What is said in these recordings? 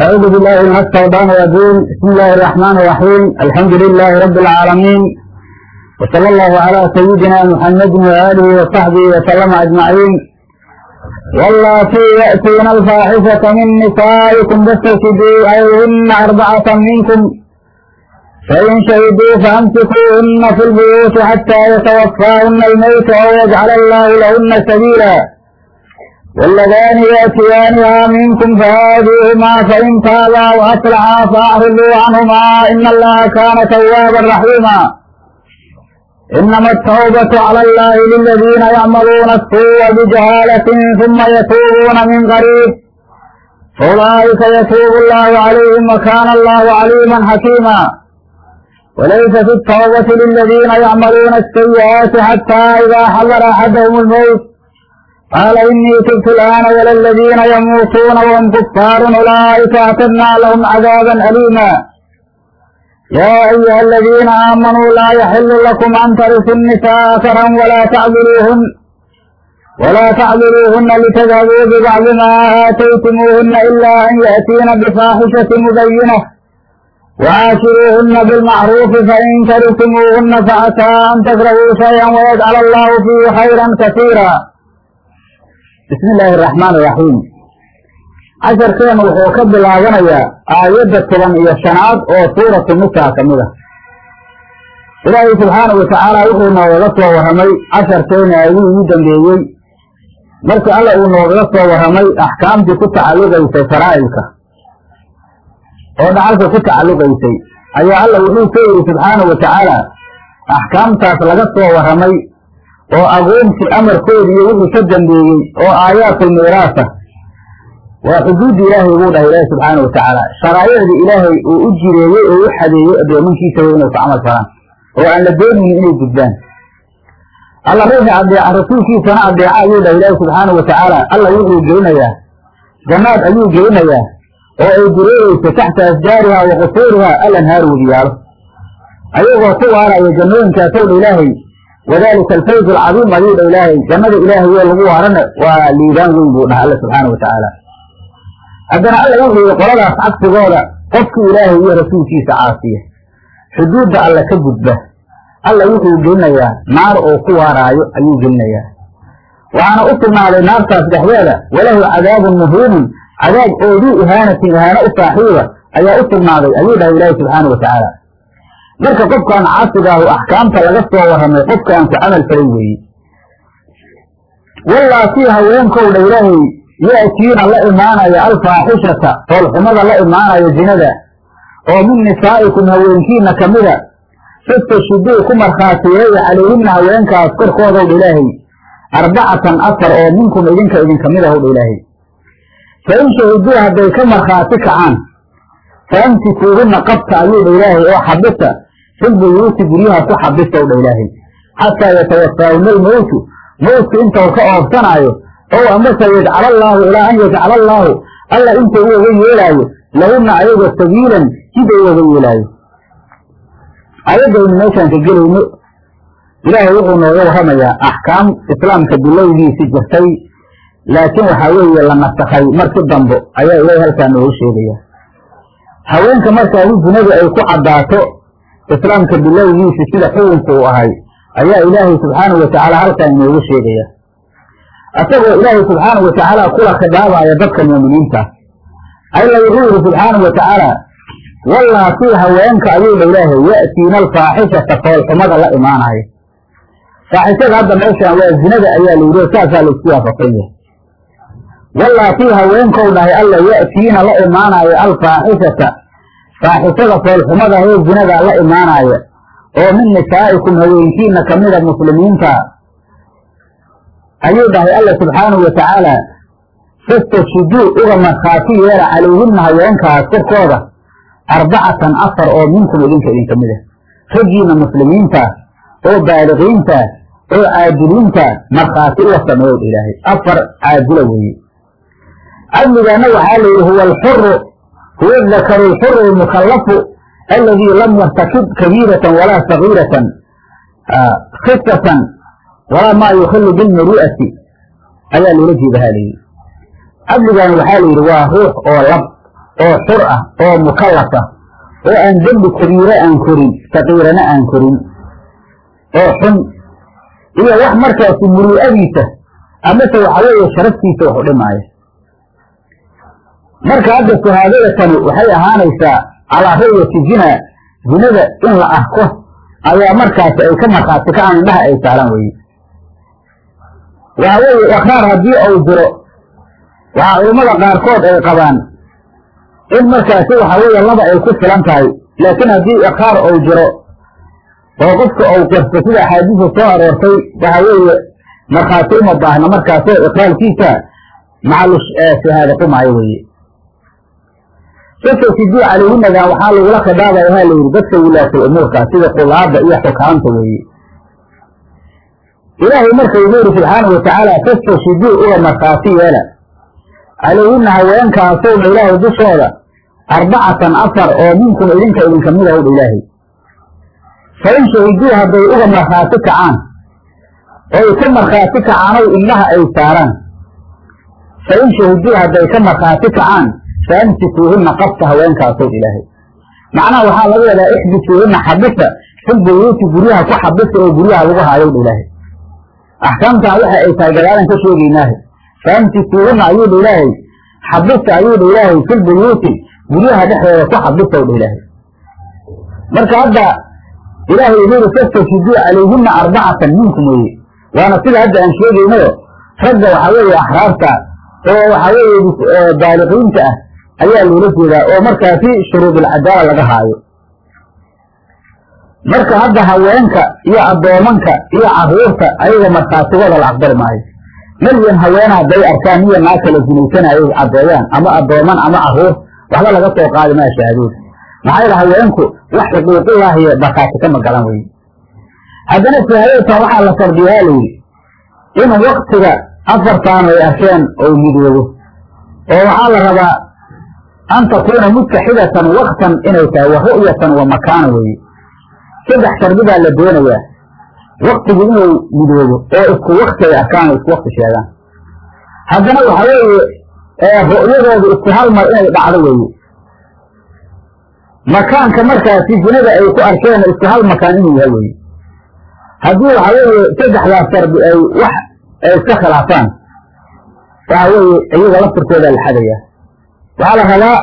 أعوذ بالله من الشيطان الرجيم بسم الله الرحمن الرحيم الحمد لله رب العالمين وصلى الله على سيدنا محمد وآله وصحبه وسلم أجمعين واللاتي يأتين الفاحشة من نسائكم فاستشهدوا عليهن أربعة منكم فإن شهدوا فأمسكوهن في البيوت حتى يتوفاهن الموت أو يجعل الله لهن سبيلا واللذان يأتيانها منكم فهادوهما فإن تابا وأصلحا فأعرضوا عنهما إن الله كان توابا رحيما إنما التوبة على الله للذين يعملون السوء بجهالة ثم يتوبون من قريب أولئك يتوب الله عليهم وكان الله عليما حكيما وليست التوبة للذين يعملون السيئات حتى إذا حضر أحدهم الموت قال إني تبت الآن ولا الذين يموتون وهم كفار أولئك أعتدنا لهم عذابا أليما يا أيها الذين آمنوا لا يحل لكم أن ترثوا النساء كرا ولا تعذروهن ولا تعذروهن لتذهبوا ببعض ما آتيتموهن إلا أن يأتين بفاحشة مبينة وعاشروهن بالمعروف فإن كرهتموهن فعسى أن تكرهوا شيئا ويجعل الله فيه خيرا كثيرا bismi illaahi araxmaani iraxiim casharkeenu wuxuu ka bilaabanayaa aayadda toban iyo shanaad oo suuratu nisaa ka mid ah. Ilaahay subxaanau watacaala wuxuu noogaga soo warramay casharkeena aagii ugu dambeeyey. Markii alla uu noogaga soo warramay axkaamtii ku tacalluqaysay faraa'ilka. Oo dhacalka ku tacalluqaysay ayaa alla wuxuu soo yidhi subxaanau watacaala axkaamtaas laga soo warramay oo agoontii amarkoodi iyo wixii ka dambeeyey oo aayaadul miiraasa. Waa xuduudda ilaahay buu dhahay ilaahi subxaana watacaala sharaa'icdii ilaahay uu u jireeyey oo u xadeeyey addoominkiisa way inay ku camal falaan oo aan la doonaynin inay gudbaan. Alla ruuxii adeeca rasuulkiisana adeeca ayuu dhahay ilaahi subxaana watacaala alla wuxuu gelinayaa jannaad ayuu gelinayaa oo ay dureereyso taxta asjaariha wa qusuuriha alanhaar wediyaalo ayagoo ku waaraya jannooyinkaasow dha ilaahay wadalika alfawz alcadiim ayuu dha ilaahay jannada ilaahay oo lagu waarana waa liibaan weyn buu dhaha alla subxaana watacaala haddana alla wuxuu yihi qoladaas cagsigooda qofkii ilaahay iyo rasuulkiisa caasiya xuduudda alla ka gudba alla wuxuu gelinayaa naar oo ku waaraayo ayuu gelinayaa waxaana u sugnaaday naartaas dhexdeeda walahu cadaabun muhiinun cadaab ooduu ihaanatin ihaano u saaxiiba ayaa u sugnaaday ayuu dhahay ilaahi subxaana watacaala marka qofkaan caasigaahu axkaamta laga soo warramay qofkaan ku camal falay weeye wallaasii haweenkow dha ilaahay ya'tiina la imaanaya alfaaxishata foolxumada la imaanaya zinada oo min nisaa'ikum haweenkiina ka mida. Fastashhiduu ku markhaatiyeeya calayhinna haweenkaas korkoodaw dha ilaahay. Arbacatan afar oo minkum idinka idinka mid ahow dha ilaahay. Fa in shahiduu hadday ka markhaati kacaan faamsikuuhunna qabta ayuu dha ilaahay oo xabisa filbuyuuti guryaha ku xabisow dha ilaahay xataa yatawafaahuna almowtu mowtku intau ka oobsanaayo ow amase yajcala allaahu ilaa an yajcala allaahu alla inta u oga yeelaayo lahunna ayaga sabiilan jid u oga yeelaayo ayaddaynu meeshaan ka gelayno ilaahay wuxuu nooga warramayaa axkaam islaamka bilowgiisi jirtay laakiin waxaa weeye la nasakhay marki dambo ayaa ilaahay halkaa noogu sheegaya haweenka markaadi zinadu ay ku caddaato islaamka bilowgiisi sida xukunku uu ahay ayaa ilaahay subxaanahu watacaala halkaa inoogu sheegaya. Asagoo ilaahay subxaanahu watacaala kula khidaabaaya dadka muuminiinta alla wuxuu yihi subxaanahu watacaala wallaasii haweenka ayuu ilaahay ya'tiina alfaaxishata foolxumada la imaanaya faaxishada hadda meeshaan waa zinada ayaa la yidhi saasaa la isku waafaqsan yahay. Wallaasii haweenkow dhahay alla ya'tiina la imaanaya alfaaxishata faaxishada foolxumada ee zinada la imaanaya oo min nisaa'ikum haweenkiina kamida muslimiinta ayuu dhahay alla subxaanahu watacaala fastashhiduu uga markhaati yeela calayhinna haweenkaas korkooda arbacatan afar oo minkum idinka idinka mid ah. Raggiina muslimiinta oo baaliqiinta oo caadiliinta markhaati uga sameeyow ilaahay. Afar caadila weeye cadligaana waxaa la yidhi huwa alxuru huwa dakaru alxuru almukhallafu aladii lam yartakib kabiiratan walaa sagiiratan khifatan walaa maa yukhilu bilmuru'ati ayaa loola jeeda ha layidhi cadligan waxaa la yidhi waa ruux oo lab oo xur ah oo mukallafa oo aan dembi kabiire aan korin saqiirana aan korin oo xun iyo wax markaasi muruu'adiisa amase waxa weeye sharaftiisa wax u dhimaayo marka hadda shahaadada tani waxay ahaanaysaa calaa ru'yati zina zinada in la arko ayaa markaasi ay ka markhaati kacaan indhaha ay saaran weye waxa weeye ikraar haddii uu jiro waxaa culammada qaarkood ay qabaan in markaasi waxa weeye laba ay ku filan tahay. Laakiin haddii ikraar uu jiro oo qofka uu qirto sida axaadiisa soo aroortay waxa weeye markhaati uma baahna markaasoo iqraalkiisa macalu shahaada qumaayo weye dadka sidii calayhinadan waxaa lagula khidaabaya ha layidhi dadka wilaatul umuurka sida qulaada iyo xukaamta weeye. Ilaahay marka wuxuu yidhi subxaanahu watacaala fastashiduu uga markhaati yeela calayhina haweenkaasowdha ilaahay dushooda? Arbacatan afar oo minkum idinka idinka mida owdha ilaahay. Fa in shahiduu hadday uga markhaati kacaan oy ka markhaati kacaanow indhaha ay saaraan. Fa in shahiduu hadday ka markhaati kacaan faamsikuuhina qabta haweenkaasow ilaahay macnaha waxaa laga wadaa ixbisuuhina xabisa fil buyuuti guryaha ku xabisa oo guryaha lagu haayowdha ilaahay axkaamtan waxa ay tahay gadaalan ka sheegaynaahe faamsikuuhina ayuudha ilaahay xabisa ayuudha ilaahay fil buyuuti guryaha dhexdooda ku xabisowdha ilaahay marka hadda ilaahay wuxuu yihi fastashiduu calayhina arbacatan minkum weye waana sida hadda aan sheegaynayo ragga waxa weeye axraarta oo waxa weeye baaliqiinta ah ayaa loola jeedaa oo markaasi shuruudulcadaala laga haayo. Marka hadda haweenka iyo addoomanka iyo carruurta ayaga markhaatigooda la aqbali maayo. Melyan haweena hadday arkaan niyo naa kala zinaysanayay caddeeyaan ama addooman ama carruur waxba laga soo qaadi maa shahaadooda. Maxaa yeele haweenku wax xuquuqulaahiy markhaati kama galan weye haddana shahaadadkan waxaa la shardiyaa layidhi in waktiga afartaan ay arkeen oo midoobo oo waxaa la rabaa an takuuna mustaxidatan waktan inay tahay wa ru'yatan wa makaana weeye saddex shardidaa la doonayaa waktigu inuu midoobo oo isku wakti ay arkaan isku wakti sheegaan haddana waxa weeye ru'yadoodu isku hal mar inay dhacdo weeye makaanka markaasi zinada ay ku arkeen isku hal makaan inuu yahay weye haddii waxa weeye saddexdaas shardi ay wax ay iska khilaafaan waxa weeye waxaa la rabaa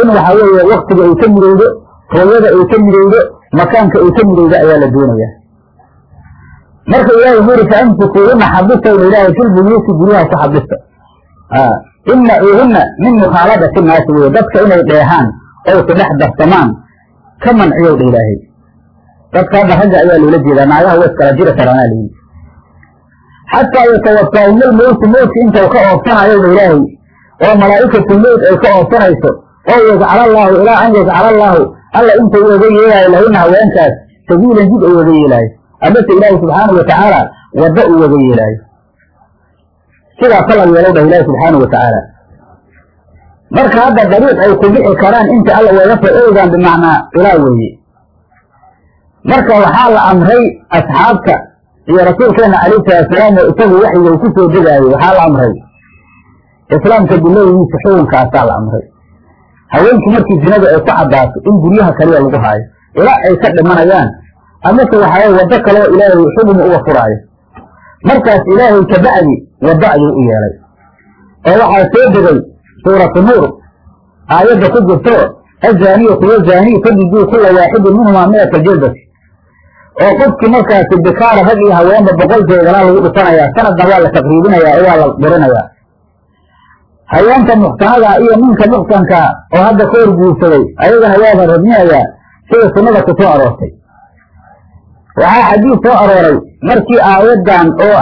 in waxa weeye waktiga ay ka midowdo ru'yada ay ka midowdo makaanka ay ka midowdo ayaa la doonayaa marka ilahay wuxuu yidhi faamsikuuhuna xabisayna ilaahay fil buyuuti guryaha ku xabista imnacuuhuna min mukhaaladati naasi weye dadka inay dheehaan oy ku dhex darsamaan ka manciyow dha ilaahay. Dadka ragga ayaa loola jeedaa naagaha way iskala jiri karaanaa layidhi xataa yatawafaahum lmowti mowtki intau ka oobsanayo dha ilaahay oo malaa'ikatu mowt ay ka oobsanayso oo yajcala allaahu ilaa an yajcala allaahu alla inta u oga yeelaayo lahuna haweenkaas sabiilan jid ay oga yeelaayo amase ilaahi subxaanau watacaala waddo uu oga yeelaayo sidaasa la yeelow dhah ilaahi subxaanau watacaala marka hadda dariiq ay ku bixi karaan inta alla waga fa-oogaan bimacnaa ilaa weeye. Marka waxaa la amray asxaabta iyo rasuulkeena calayhi salaatusalaam oo isagu waxyiga uu ku soo degaayo waxaa la amray islaamka bilowgiisa xukunkaasaa la amray. Haweenkii markii zinada ay ku caddaato in guryaha kaliya lagu haayo ilaa ay ka dhimanayaan amase waxaa waddo kaleo ilaahay xugum uga furaayo. Markaas ilaahay kabacdi waddo ayuu u yeelay. Oo waxaa soo degay suuratu nuur aayadda ku jirto azaaniyatu wazaaniy fajiduu kula waaxidin minhumaa miata jildati oo qofkii markaasi bikaara rag iyo haweenba boqol jeedalaa lagu dhufanayaa sanadna waa la taqriibinayaa oo waa la dirinayaa haweenta muxsanada iyo ninka muxsanka oo hadda ka hor guursaday ayagana waa la radminayaa sida sunnada ku soo aroortay. Waxaa xadiis soo arooray markii aayaddan oo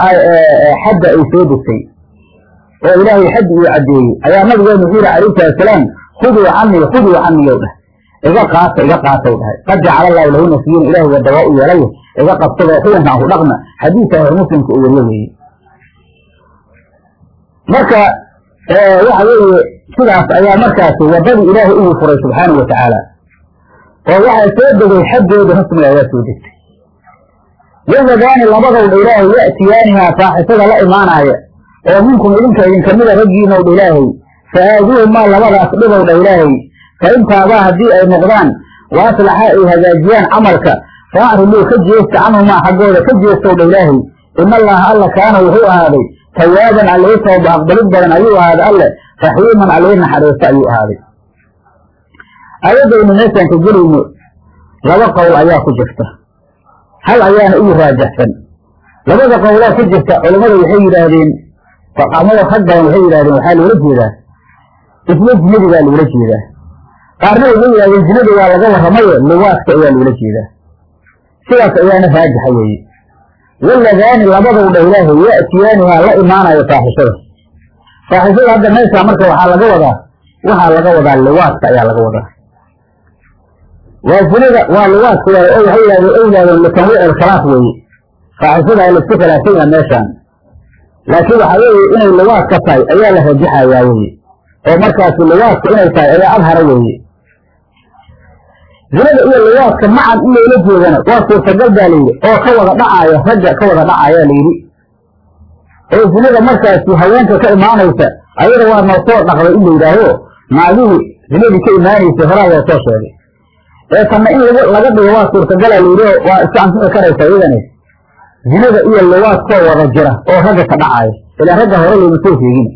xadda ay soo degtay oo ilaahay xaddi uu caddeeyey ayaa nabigeenu wuxuu yihi calayhi salatusalaam khuduu canii khuduu caniyow dhah iga qaata iga qaataw dhahay qad jacala allahu lahu nasiyan wadda waa u yeelay iga qabsadoo xukunkan ku dhaqma xadiisa hor muslimka uu wariyo weeye. Marka waxa weeye sidaas ayaa markaasi waddadii ilaahay ugu furay subxaanau watacaala oo waxaa soo degay xaggooda rasmiga ayaa soo degtay. Wayadaani labadowdha ilaahay ya'tiyaanihaa faaxisada la imaanaaya oo minkum idinka idinkamida raggiinowdha ilaahay. Fa-aaduuhumaa labadaas dhibow dha ilaahay. Fa intaabaa haddii ay noqdaan wa aslaxa ay hagaajiyaan camalka. Fa ka jeesta canhumaa xaggooda ka jeestow dha ilaahay. In allaha alla kaana wuxuu ahaaday tawaaban allihi tooba aqbalid badan ayuu ahaaday alle raxiiman allihi naxariisto ayuu ahaaday. Aayadaynu meeshaan ka gelayno laba qowl ayaa ku jirta. Hal ayaana ugu raajaxsan labada qowlaa ku jirta culammada waxay yidhaahdeen amada rag badan waxay yidhahdeen waxaa loola jeedaa. Isla zinadi baa loola jeedaa. Qaarna waxay yidhahdeen zinada waa laga warramayo liwaadka ayaa loola jeedaa. Sidaas ayaana raajaxa weeye waladaani labadow dha ilaahay ya'tiyaanihaa la imaanayo faaxishada faaxishada hadda meeshaa marka waxaa laga wadaa waxaa laga wadaa liwaadka ayaa laga wadaa. Waa zinada waa liwaadka oo waxay yidhahdeen ay yidhahdeen litanwiic alkhilaaf weeye. Faaxishada ay la isku khilaafsan yaha meeshaan. Laakiin waxaa weeye inay liwaadka tahay ayaa la rajaxayaa weeye. Oo markaasi liwaadka inay tahay ayaa adhara weeye zinada iyo liwaadka macan in loola jeedana waa suurtagal baa layidhi oo ka wada dhacaaya ragga ka wada dhacayaa layidhi oo zinada markaasi haweenka ka imaanaysa ayada waa noo soo dhaqday in la yidhaaho naagihii zinadii ka imaanaysa horaa loo soo sheegay. Ee tanna in laga dhigo waa suurtagala layidhi waa iska anfici karaysa iyadani. Zinada iyo liwaadkoo wada jira oo ragga ka dhacaaya ilaa ragga hore looma soo sheegin.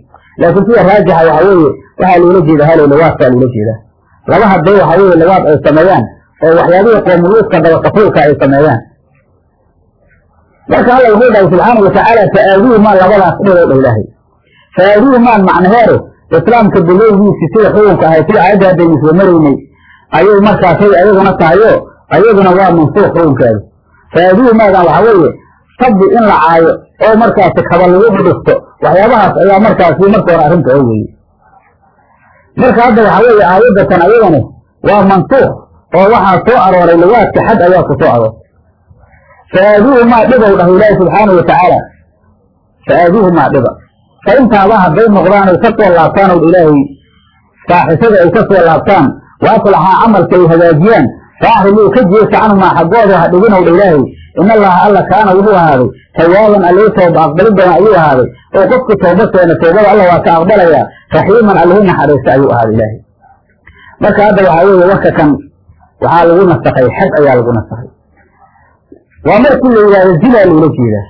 Laakiin sida raajixa waxaa weeye waxaa loola jeeda halo liwaadkaa loola jeedaa laba hadday waxaa weeye liwaad ay sameeyaan oo waxyaabihii qoomuluudka dabaqafuulka ay sameeyaan. Marka alla wuxuu dhahay subxaana watacaala fa-aaduhumaa labadaas dhibow dha ilaahay. Fa-aaduhumaan macnaheedu islaamka bilowgiisi sida xukunka ahay sida aayadda haddaynu soo maraynay ayay markaasay ayaduna tahayo ayaduna waa mansuuq xukunkeedu fa-aaduhumaadan waxaa weeye sabbi in la caayo oo markaasi kaba lagu dhudhufto waxyaabahaas ayaa markaasi marka hore arrinta oo weeye marka hadda waxaa weeye aayadatan ayadani waa mansuuq oo waxaa soo arooray liwaadka xad ayaa ku soo aroortay fa-aaduhumaa dhibow dhah ilaahi subxaana watacaala fa-aaduhumaa dhiba fa intaaba hadday noqdaan ay ka soo laabtaan ow ilaahay faaxishada ay ka soo laabtaan wa aslaxaa camalka ay hagaajiyaan faacrimuu ka jeesa canhumaa xaggooda ha dhiginow dha ilaahay in allaha alla kaana wuxuu ahaaday tawaaban allihi tooba aqbalid badan ayuu ahaaday oo qofkii tooba keena toobada alla waa ka aqbalayaa raxiiman allihi naxariista ayuu ahaaday ilaahay marka hadda waxaa weeye warka kan waxaa lagu nasakay xad ayaa lagu nasakay waa markii la yidhahdo zinaa loola jeedaa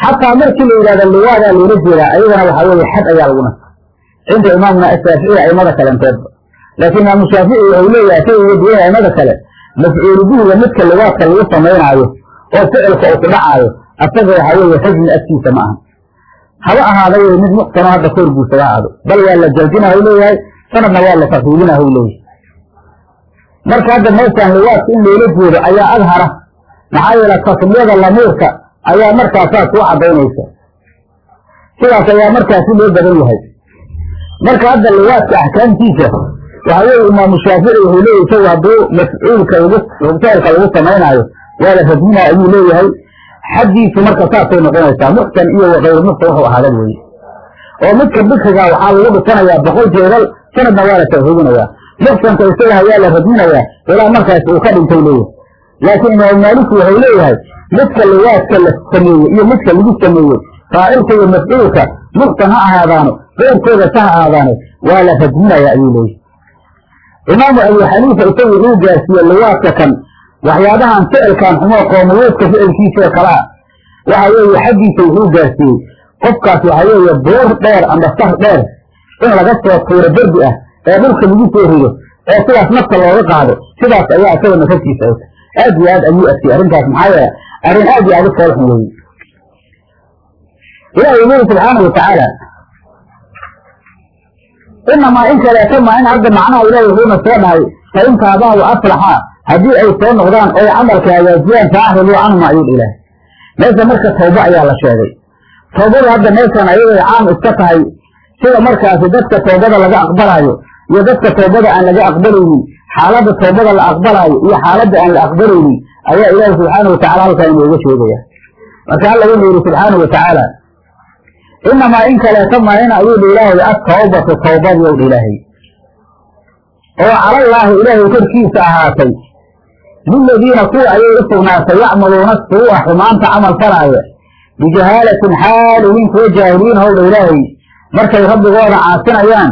xataa markii la yidhahdo liwaadaa loola jeedaa ayadana waxaa weeye xad ayaa lagu nasakay cinda imaamna ashaaficiya aimada kalenteedba laakiin imaamu shaafici wuxuu leeyahay sida uga duwan aimada kale mafcuulu midka liwaadka lagu samaynaayo oo ficilka uu ku dhacaayo asaga waxaa weeye xusni agtiisa ma aha. Haba ahaada wey mid muxsano hadda ka horguursada aado. Bal waa la jaldinah u leeyahay sanadna waa la takriibinah u leeyahay. Marka hadda meeshaan liwaadka in loola jeedo ayaa adhara. Maxaa yeele tasmiyada lamuurka ayaa markaasaa soo cadaynaysa sidaas ayaa markaasi loo badan yahay. Marka hadda liwaadka axkaamtiisa waxaa weeye imaamu shaafici wuxuu leeyahy isagu hadduu mafcuulka lagu ficilka lagu samaynaayo waa la radminaa ayuu leeyahay. Xaddiisu marka saasay noqonaysaa muxsan iyo wakayr muxsan wuxuu ahaada weeye oo midka bikriga waxaa lagu dhufanayaa boqol jeedal sanadna waa la tawxiidinayaa muxsanka isaga ayaa la radminayaa ilaa markaas uu ka dhintay leeyahay. Laakiin imaamu maaliki wuxuu leeyahay midka liwaadka la sameeyey iyo midka lagu sameeyey faacilka iyo mafcuulka muxsan ha ahaadaano keyrkooda sa ha ahaadaane waa la radminayaa ayuu leeyahay. Imaamu abu xaniifa isagu wuxuu gaarsiiye liwaadka kan waxyaabahan ficilkan xumoo qoomuluudka ficilkiisao kalaa waxa weeye xaggiisa wuxuu gaarsiiyey. Qofkaas waxa weeye buur dheer amba sar dheer in laga soo tuuro derbi ah ee dhulka lagu soo rido oo sidaas nafta looga qaado sidaas ayaa isaga nafaftiisa ay aad iyo aad ayuu adkiyey arrintaas maxaa yeele arrin aad iyo aad u foolxun weeye ilahi wuxu yuri subxaana watacaala inamaa in kaleeto maa in hadda macnaha ilahi wuxuuna soo dhahay fa in taabaa wa aslaxa haddii ay soo noqdaan oy camalka hagaajiyaan faacriduu canhuma ayuu ilaah meesha marka tawba ayaa la sheegay. Tawbadu hadda meeshan ayaday caam iska tahay sida markaasi dadka tawbada laga aqbalaayo iyo dadka tawbada aan laga aqbalaynin xaaladda tawbada la aqbalaayo iyo xaaladda aan la aqbalaynin ayaa ilaahi subxaana watacala halkaa inooga sheegaya. Marka alla wuxuu yihi subxaana watacaala inamaa in kaleeto maayna ayuu dha ilaahay atawbatu tawbadii ow dha ilaahay. Oo calallaahi ilaahay korkiisa ahaatay liladiina kuwa ayay u sugnaatay yacmaluuna suu'a xumaanta camal falaaya bijahaalatin xaalihiin kuwa jaahiliin howdha ilaahay markay rabbigooda caasinayaan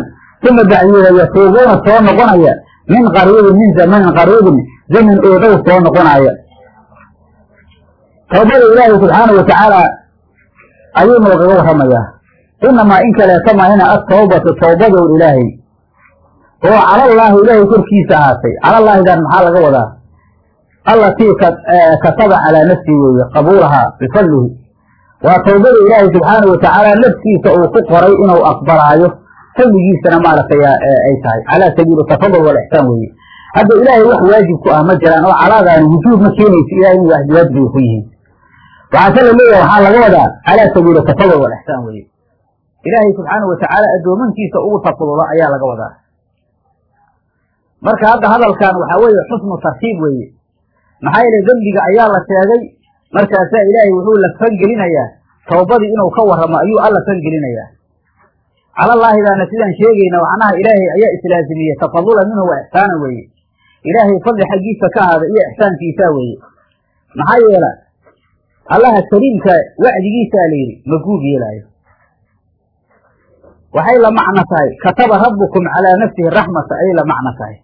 uma bacdiida yatuubuuna soo noqonaya min qariibin min zamanin qariibin zaman oo dhow soo noqonaya tawbada ilaahay subxaanau watacaala ayuu noogaga warramayaa inamaa in kaleeta mahina atawbatu tawbadow ilaahay oo calallaahi ilaahay korkiisa ahaatay calallaahidan maxaa laga wadaa allatii kataba calaa nafsii weeye qabuulahaa bifadlihi waa tawbada ilaahay subxaanau watacaala naftiisa uu ku qoray inuu aqbalaayo fadligiisana maaragtay ay tahay. Calaa sabiili tafadul walixsaan weeye. Hadda ilaahay wax waajib ku ah ma jiraan oo calaadaani wujuub ma keenayso ilahay inu wax waajib ay ku yihiin. Waxaase la leeyahay waxaa laga wadaa calaa sabiili tafadul walixsaan weeye. Ilaahay subxaanau watacaala addoomankiisa ugu tafadulo ayaa laga wadaa. Marka hadda hadalkan waxaa weeye xusnu tartiib weeye maxaa yeele dembiga ayaa la sheegay. Markaasaa ilaahay wuxuu la fangelinayaa tawbadii inuu ka warramo ayuu alla fangelinayaa calallaahidaana sidaan sheegayna macnaha ilaahay ayaa islaazimiyey. Tafadula minhu wa ixsaanan weeye. Ilaahay fadli xaggiisa ka ahaada iyo ixsaankiisaa weeye. Maxaa yeela allaha kariimka wacdigiisaa la yidhi ma guub yeelaayo. Waxay la macno tahay kataba rabbukum calaa nafsihi raxmata ayay la macno tahay.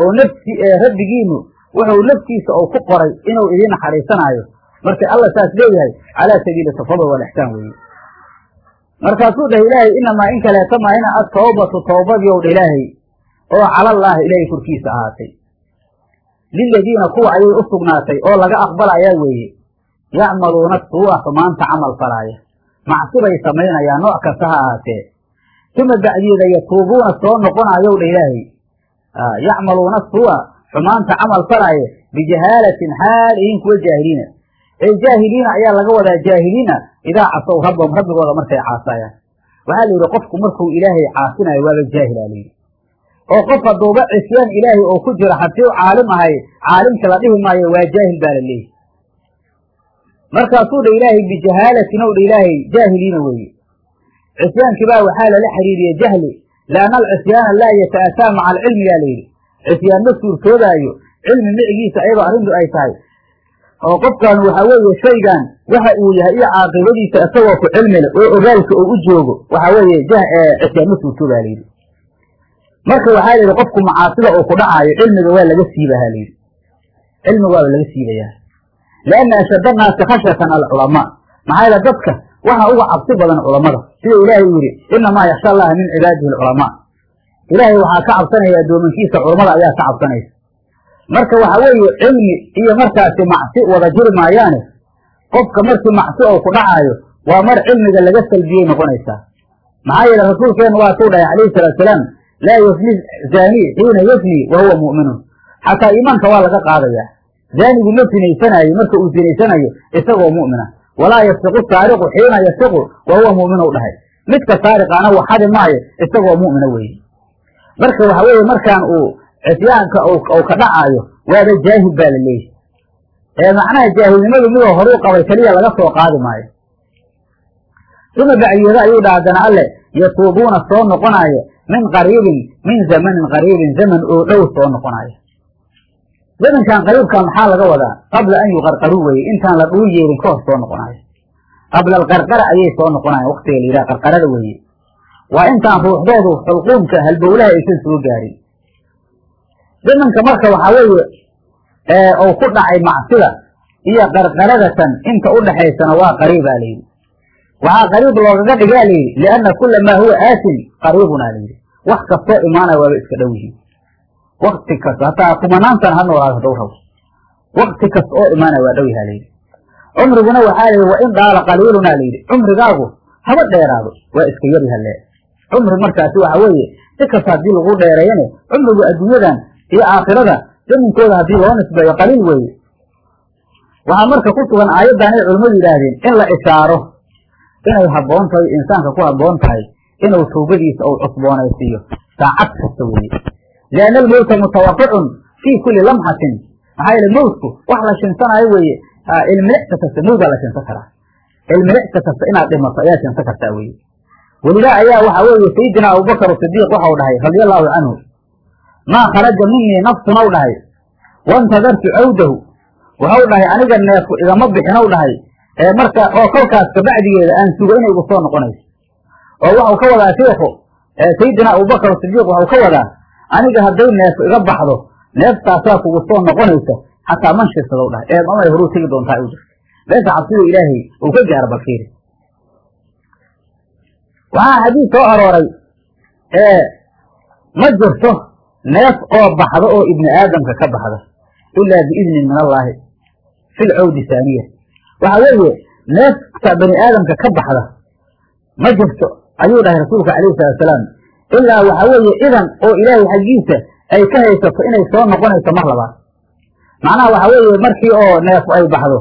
Oo nafsi rabbigiinu wuxuu naftiisa uu ku qoray inuu idiin naxariisanaayo. Marka alla saas leeyahay calaa sabiili tafadul walixsaan weeye. Markaasuu dhah ilaahay inamaa in kaleeta maahina atawbatu tawbadii ow dha ilaahay oo calallaahi ilaahay korkiisa ahaatay. Liladiina kuwa ayay u sugnaatay oo laga aqbalayaa weeye. Yacmaluuna suu'a xumaanta camal falaaya. Macsibay samaynayaan nooc kasta ha ahaatee. Uma bacdiida yatuubuuna soo noqonayow dha ilaahay. Yacmaluuna suu'a xumaanta camal falaaye bijahaalatin xaal ihin kuwa jaahiliina. Ee jaahiliina ayaa laga wadaa jaahiliina idaa casow rabbahum rabbigooda markay caasayaan. Waxaa la yidhi qofku markuu ilaahay caasinayo waaba jaahila layidhi oo qof hadduuba cisyaan ilaahay oo ku jiro haddii caalim ahay caalimka la dhihi maayo waa jaahil baa la leeyahy markaasuu dha ilaahay bijahaalatin ow dha ilaahay jaahiliina weeye. Cisyaankii baa waxaa lala xiriiriyey jahli. Lianna alcisyaana laa yata'ataa maca alcilmi yaa la yidhi cisyaan ma cilmi micigiisa ayadoo arrintu ay tahay. Oo qofkan waxaa weeye shaygan waxa uu yahay iyo caaqibadiisa isagoo ku cilmi leh oo ogaalka uu u joogo waxaa weeye cisyaan ma suurtoobaa la yidhi marka waxaa la yidhi qofku macaasida uu ku dhacaayo cilmiga waa laga siibaha la yidhi. Cilmiga waaba laga siibayaa lianna ashadda annaasi khashyatan alculamaa. Maxaa yeele dadka waxa uga cabsi badan culammada sida ilaahay uu yidhi inamaa yaksha allaha min cibaadihi alculamaa ilaahay waxaa ka cabsanaya addoomankiisa culammada ayaa ka cabsanaysa. Marka waxa weeye cilmi iyo markaasi macsi wada jiri maayaane qofka markii macsi oo ku dhacaayo waa mar cilmiga laga salbiyey noqonaysaa. Maxaa yeele rasuulkeenu waa tuu dhahay calayhi salaatu salaam laa yafni zaani xiina yafni wa huwa mu'minun xataa iimaanka waa laga qaadayaa zaanigu ma sinaysanaayo marka uu sinaysanayo isagoo mu'mina. Walaa yasiqu saariqu xiina yasiqu wa huwa mu'minu dhahay. Midka saariqaana waxadi maayo isagoo mu'mina weeye marka waxa weeye markaan uu cisyaanka uu ka dhacaayo waaba jaahil baa la leeyahy ee macnaha jaahilnimadu midoo horuu qabay keliya laga soo qaadi maayo. Uma bacyeeda ayuu dha haddana alle yatuubuuna soo noqonaayo min qariibin min zamanin qariibin zaman oo dhow soo noqonaayo. Zamankan qariibka maxaa laga wadaa? Qabla an yuqarqaruu weye intaan la dhuu yeelin ka hor soo noqonaayo. Qabla alqarqara ayay soo noqonayan waktiga la yidhaha qarqarada weeye waa intaan ruuxdoodu xulquumka halbowlaha aysan soo gaarin. Zamanka marka waxaa weeye uu ku dhacay macsida iyo qarqaradatan inta u dhaxaysana waa qariibaa layidhi waxaa qariib loogaga dhigaa layidhi lianna kula maa huwa aatin qariibunaa layidhi wax kastoo imaanaya waaba iska dhow yihiin. Wakti kasta hataa kumanaantan ha noolaado haddau rabo. Wakti kasta oo imaanaya waa dhow yaha layidhi cumriguna waxaa layidhi wa in dhaala qaliilunaa layidhi cumrigaagu haba dheeraado waa iska yar yaha lee cumri markaasi waxa weeye si kasta haddii lagu dheereeyane cumrigu adduunyadan iyo aakhirada zaminkooda haddii loo nisbeeyo qaliil weeye. Waxaa marka ku sugan aayaddan ay culimmadu yidhaahdeen in la ishaaro inay habboon tahay insaanka ku habboon tahay inuu tawbadiisa uu cusboonaysiiyo. Saacad kasta weeye. Lianna almowta mutawaqicun fii kulli lamxatin maxaa yeele mowtku wax la shinsanaayo weeye ilmilicsa kasta mowdaa la shinsan karaa. Ilmilicsa kasta inaad dhimato ayaa shinsan kartaa weeye welidaa ayaa waxaa weeye sayidina abubakar sidiiq waxau dhahay radia allahu canhu maa kharaja minii nafsun ou dhahay. Waintadartu cawdahu. Waxau dhahay aniga neefu igama bixinow dhahay. Ee marka oo kolkaas kabacdigeeda aan sugo inay igu soo noqonayso. Oo waxau ka wadaa sheikhu sayidina abubakar sidiiq waxau ka wadaa aniga hadday neef iga baxdo neeftaasaa kugu soo noqonaysa xataa manshirsadow dhahay. Ee mamay horuu tegi doontaa u jirta meesha cabsida ilaahay uu ka gaaro balfiiri waxaa xadiis soo arooray ee ma jirto neef oo baxdo oo ibni aadamka ka baxda ilaa biidnin min allaahi fi lcawdi haaniya waxa weeye neefta bani aadamka ka baxda ma jirto ayuu dhahay rasuulka calayhi salatusalaam ilaa waxa weeye idan oo ilaahay xaggiisa ay ka haysato inay soo noqonayso mar labaad. Macnaha waxa weeye markii oo neef ay baxdo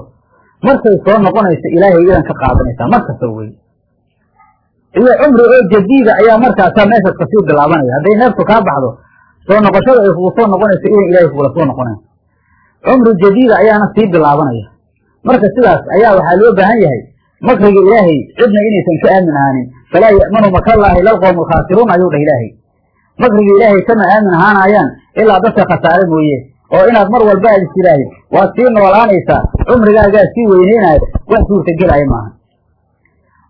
markay soo noqonayso ilaahay idan ka qaadanaysaa mar kasta wey iyo cumri oo jadiida ayaa markaasaa meeshaas ka sii bilaabanaya. Hadday neeftu kaa baxdo soo noqoshada ay kugu soo noqonayso idan ilahay kugula soo noqonaya cumri jadiida ayaana sii bilaabanaya. Marka sidaas ayaa waxaa loo baahan yahay makriga ilaahay cidna inaysan ka aamin ahaanin. Falaa ya'manu makrallaahi ila alqowmu alkhaasiruun ayuu dhah ilaahay. Makriga ilaahay kama aamin ahaanayaan ilaa dadka khasaare mooye. Oo inaad mar walba aad istiraahid waad sii noolaanaysaa cumrigaagaa sii weyneynaayo wax suurtagelaya maaha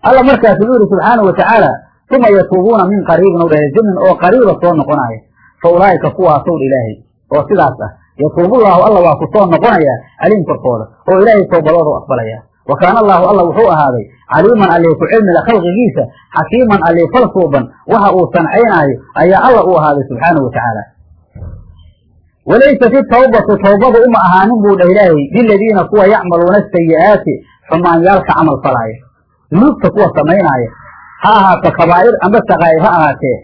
alla markaas wuxuu yihi subxaanau watacaala uma yatuubuuna min qariibin u dhahe zamin oo qariiba soo noqonaya. Fa ulaa'ika kuwaasow dha ilaahay oo sidaas ah yatuubullaahu alla waa ku soo noqonayaa caliim korkooda oo ilaahay toobadooda u aqbalaya. Wa kaana allaahu alla wuxuu ahaaday caliiman alli ku cilmila khalqigiisa xakiiman alli falsuuban waxa uu sancaynaayo ayaa alla u ahaaday subxaanau watacaala walaysa fi tawbatu tawbadu uma ahaanin buu dhah ilaahay biladiina kuwa yacmaluuna asayi'aati xumaanyaalka camal falaaya dunuubta kuwa samaynaaya ha ahaato kabaa'ir amba sakaa'ir ha ahaatee.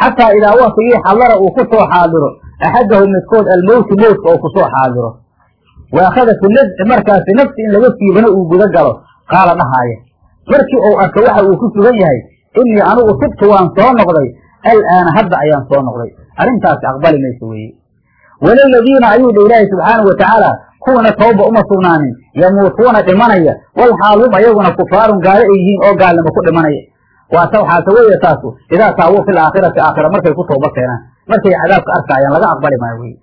Xataa idaa waktigii xadara uu ku soo xaadiro axadahu midkood almowtu mowtka oo ku soo xaadiro. Wa akhadatu nadci markaasi nafsi in laga siibano uu guda galo qaala dhahaaya markii uu arko waxa uu ku sugan yahay inii anigu tubtu waan soo noqday alaana hadda ayaan soo noqday. Arrintaasi aqbali mayso weeye. Walaladiina ayuu dha ilaahay subxaanau watacaala kuwana tawba uma sugnaanin. Yamuutuuna dhimanaya. Wal xaal hum ayaguna kufaarun gaalo ay yihiin oo gaalnimo ku dhimanaya. Waata waxaase weeye taasu. Idaa taabuu fi laakhirati aakhira markay ku tooba keenaan. Markay cadaabka arkaayaan laga aqbali maayo weye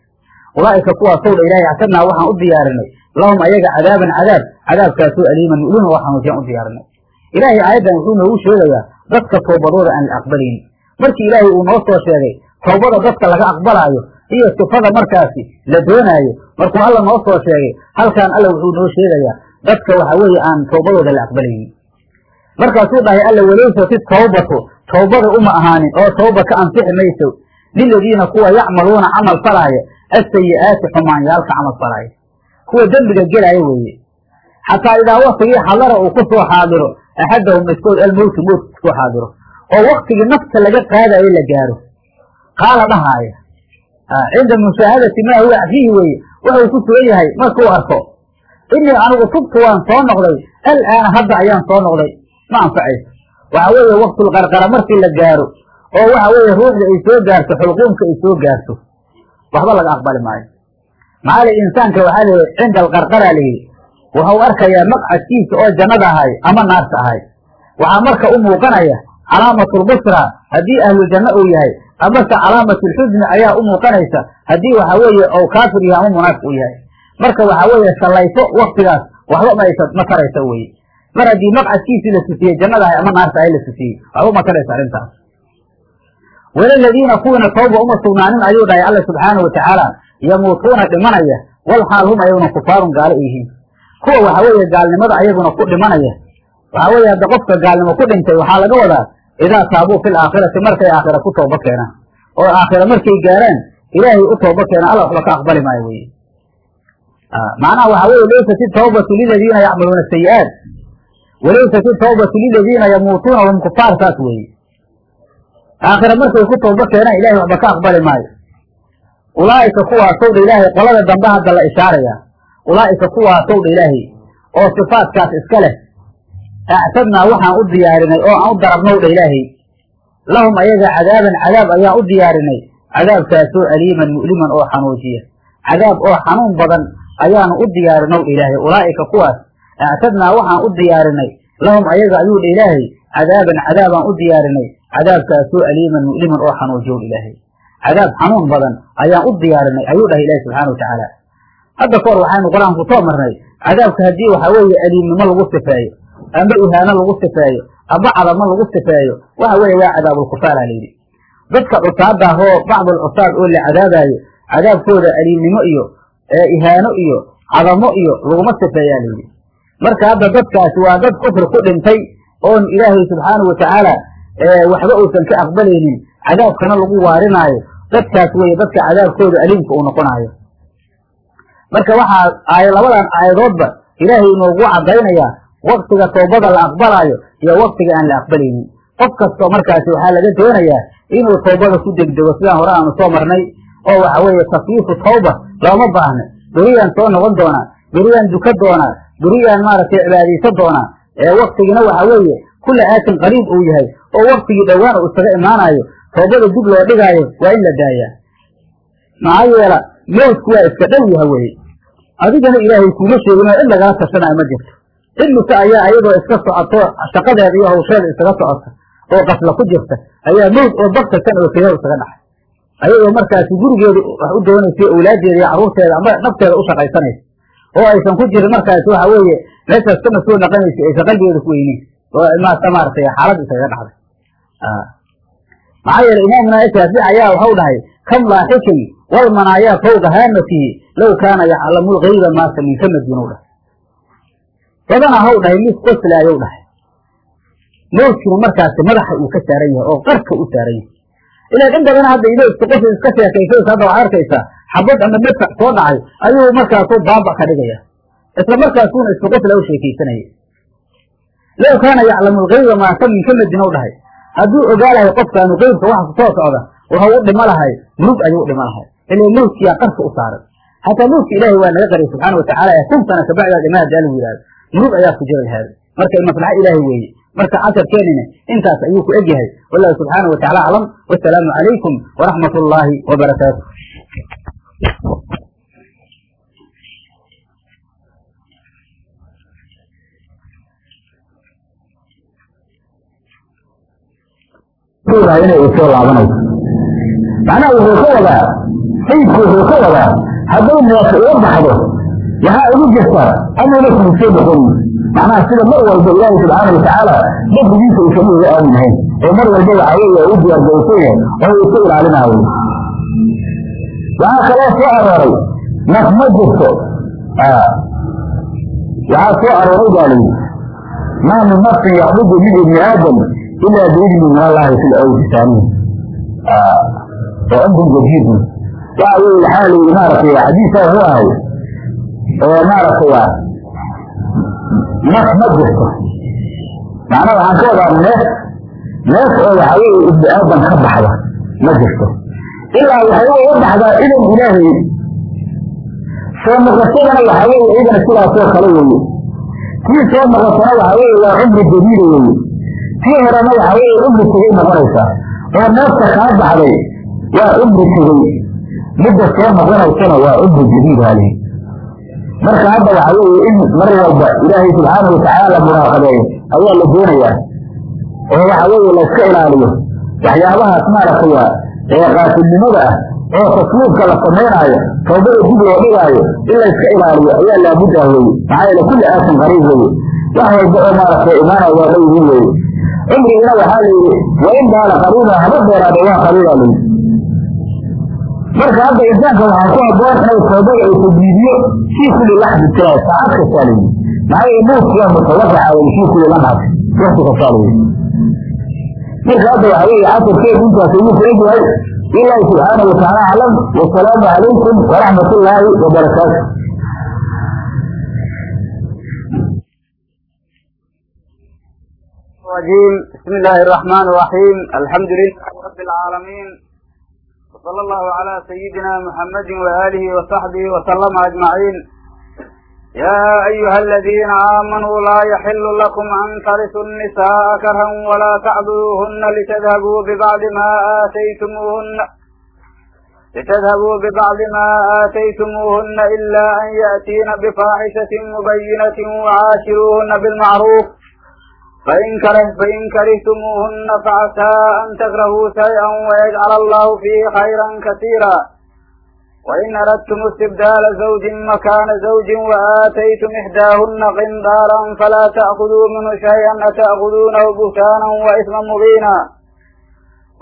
ulaa'ika kuwaasow dha ilaahay actadnaa waxaan u diyaarinay. Lahum ayaga cadaaban cadaab cadaabkaasoo aliiman mu'liman waa xanuujiyaan u diyaarinay. Ilaahay aayaddan wuxuu noogu sheegayaa dadka toobadooda aan la aqbalaynin markii ilaahay uu noo soo sheegay toobada dadka laga aqbalaayo iyo sifada markaasi la doonaayo. Markuu alla noo soo sheegay halkaan alla wuxuu noo sheegayaa dadka waxa weeye aan toobadooda la aqbalaynin markaasuu dhahay alla walaysati tawbatu tawbada uma ahaanin oo tawba ka ansixi mayso. Liladiina kuwa yacmaluuna camal falaaya asayi'aati xumaanyaalka camal falaaya. Kuwa dembiga gelaya weeye. Xataa idaa waktigii xadara uu ku soo xaadiro axadahum midkood almowtu mowtka ku soo xaadiro oo waktigii nafta laga qaadayo la gaaro. Qaala dhahaaya cinda mushaahadati maa huwa fiihi weeye. Wuxuu ku sugan yahay markuu arko. Inii anigu tubtu waan soo noqday. Alaana hadda ayaan soo noqday. Ma anfacayso waxa weeye waktulqarqara markii la gaaro oo waxa weeye ruuxda ay soo gaarto xulquumka ay soo gaarto. Waxba laga aqbali maayo. Maxaa lii insaanka waxaa lihi cinda alqarqara layidhi wuxuu arkayaa maqcadkiisa oo jannada ahay ama naarta ahay. Waxaa marka u muuqanaya calaamatulbusra haddii ahlujanno uu yahay amase calaamatulxusni ayaa u muuqanaysa. Haddii waxa weeye ou kaafir yahay ama munaafiq uu yahay. Marka waxa weeye sallayso waktigaas waxba maysa ma taraysa weye mar haddii maqcadkiisii la tusiyey jannada ahay ama naarta ahay la tusiyey waxba ma taraysa arrintaas. Walaladiina kuwiina tawba uma sugnaanin ayuu dhahay alla subxaanau watacaala yamuutuuna dhimanaya wal xaal hum ayaguna kufaarun gaalo yihiin. Kuwa waxa weeye gaalnimada ayaguna ku dhimanaya. Waxa weeye hadda qofka gaalnimo ku dhintay waxaa laga wadaa idaa taabuu fi laakhirati markay aakhira ku tooba keenaan oo aakhira markay gaaraan ilaahay u tooba keenaan alla waxba ka aqbali maayo weye macnaha waxa weye laysat itawbatu liladiina yacmaluuna sayi'aat walaysat itawbatu liladiina yamuutuuna hum kufaar saas weeye aakhira markay ku tooba keenaan ilahay waxba ka aqbali maayo ulaa'ika kuwaasow dha ilaahay qolada dambe hadda la ishaaraya ulaa'ika kuwaasow dha ilaahay oo sifaadkaas iska leh actadnaa waxaan u diyaarinay oo aan u darabnow dha ilaahay lahum ayaga cadaaban cadaab ayaan u diyaarinay cadaabkaasoo aliiman mu'liman oo xanuujiya cadaab oo xanuun badan ayaanu u diyaarinow ilaahay ulaa'ika kuwaas actadnaa waxaan u diyaarinay lahum ayaga ayuu dha ilaahay cadaaban cadaabaan u diyaarinay cadaabkaasoo aliiman mu'liman oo xanuujiyow dha ilaahay cadaab xanuun badan ayaan u diyaarinay ayuu dhahay ilahi subxana wa tacaala hadda kahor waxaynu qur'aanku soo marnay cadaabka haddii waxaa weeye aliimnimo lagu sifeeyo amba ihaano lagu sifeeyo amba cadamo lagu sifeeyo waxa weeye waa cadaabulkufaara layidhi dadka cusaada ah oo bacdul cusaad oo la cadaabaayo cadaabkooda aliimnimo iyo ihaano iyo cadamo iyo laguma sifeeyaa layidhi marka hadda dadkaasi waa dad kufri ku dhintay oon ilaahay subxaanahu watacaala waxba uusan ka aqbalaynin cadaabkana lagu waarinaayo. Dadkaas weeye dadka cadaabkooda aliimka uu noqonaayo. Marka waxaa aay labadan aayadoodba ilaahay inoogu caddaynayaa waktiga toobada la aqbalaayo iyo waktiga aan la aqbalaynin qof kastoo markaasi waxaa laga doonayaa inuu toobada ku degdego sidaan hore aanu soo marnay oo waxa weeye takyiifu tawba looma baahna. Beriyaan soo noqon doonaa beriyaan duka doonaa beriyaan maaragtay cibaadaysan doonaa ee waktigina waxa weeye kulla aatin qariib uu yahay oo waktigii dhowaan uu isaga imaanaayo. Toobada dib loo dhigaayo waa in la daayaa. Maxaa yeela mawdku waa iska dhow yaha weye adigana ilaahay kuuma sheegin oo cid lagala tashanayo ma jirto cidlika ayaa iyadoo iska socoto shaqadeeda iyo hawsheeda isaga socota oo qasla ku jirta ayaa mawd oo baktasan oo keliya isaga dhaxay. Ayadoo markaasi gurigeeda wax u doonaysay awlaaddeeda iyo carruurteeda amba nafteeda u shaqaysanaysa. Oo aysan ku jirin markaasi waxa weeye meeshaas ka mas'uul naqanaysa aysan qalbigeeda ku weyneyn oo maaragtay xaalad isaga dhacday maxaa yeelay imaamuna shaafici ayaa waxau dhahay kam laaxikin walmanaayaa fawqa haamatihi low kaana yaclamu lgayba maasa min kamadin badana haw dhahay mid qoslaayou dhahay mawdkina markaasi madaxa uu ka saaran yahay oo qarka u saaran yahay. Ilaan in badana hadda ilo iska qosl iska sheekaysaysa hadda waxaa arkaysaa xabad ama madfac soo dhacay ayuu markaasu baaba ka dhigaya isla markaasuuna iska qosla u sheekaysanaya low kaana yaclamu lgayba maasa min kamadin u dhahay. Hadduu ogaa lahay qofkaanu qeybka waxa ku soo socda waxa u dhimo lahay murug ayuu u dhimo lahay. Ila mawdkiyaa qarka u saaran xataa mawdka ilaahay waa naga qariyay subxaana watacala ee kun sana kabacdaad imaa haddii lagu yihahdo murug ayaa ku jira lahaada marka maslaxa ilaahay weeye. Marka casharkeenina intaas ayuu ku eg yahay. Wallahu subxaana wa tacala aclam wasalaamu calaykum waraxmat ullaahi wabarakaatu inay soo laabanayso. Macnaha wuxuu ka wadaa sayidku wuxuu ka wadaa hadday neef uga baxdo waxaa ugu jirta amayna kuu soo noqonin macnaha sida mar walba ilaahi subxaana watacaala dabdigiisa uusan uga aaminahayn oo mar walba waxa weeye u diyaargaysanya oo uu iska ilaalinaayo waxaa kaloo soo arooray naf ma jirto. Waxaa soo arooray baa layidhi maa min nafsin yaxruju min ibni aadam ilaa biidni min allahi fi lawji saaniin oo cindun jadiidun waxa weye waxaa la yidhi maaragtay xadiisaa wuxuu ahay oo maaragtay neef ma jirto. Macnaha waxaan ka wadaa neef neef oo waxa weye ibni aadam ka baxda ma jirto. Ilaa waxay uga baxdaa idan ilaahay soo noqoshadana waxa weye iyadana sidaasoo kale weeye. Kii soo noqotana waxa weye waa cumri jadiida weeye. Tii horena waxa weye cumri tegay noqonaysaa oo neefta kaa baxday waa cumri tegey midda soo noqonaysana waa cumri jadiid haalihi marka hadda waxa weeye in mar walba ilaahay subxaana watacaala la ayaa la doonayaa. Oo waxa weeye la iska ilaaliyo. Waxyaabahaas maaragtay ee qaatilnimada ah oo tasliibka la samaynaayo tawbada dib loo dhigaayo in la iska ilaaliyo ayaa laabud ah weye maxaa yeele kulli aasin qariib weye wax walba oo maaragtay imaanaya waa dhowyihin weye cumrigina waxaa la yidhi wa baala qariiba haba dheeraada waa qariibaa layidhi marka hadda insaanka waxaa ku haboon inuu toobada uu tajiibiyo fii kulli laxdi tira saacad kastaa layidhi maxaa yeele mawdkiyaa mutawaqaca weye fii kulli lamxati wakti kastaa layidhi marka hadda waxa weeye casarkeedu intaas ayuu ku egyahay ilaahi subxaana watacaala aclam wasalaamu calaykum waraxmat ullaahi wabarakaatu الرجيم بسم الله الرحمن الرحيم الحمد لله رب العالمين وصلى الله على سيدنا محمد وآله وصحبه وسلم أجمعين يا أيها الذين آمنوا لا يحل لكم أن ترثوا النساء كرها ولا تعبدوهن لتذهبوا ببعض ما آتيتموهن لتذهبوا ببعض ما آتيتموهن إلا أن يأتين بفاحشة مبينة وعاشروهن بالمعروف فإن كره فإن كرهتموهن فعسى أن تكرهوا شيئا ويجعل الله فيه خيرا كثيرا وإن أردتم استبدال زوج مكان زوج وآتيتم إحداهن قنطارا فلا تأخذوا منه شيئا أتأخذونه بهتانا وإثما مبينا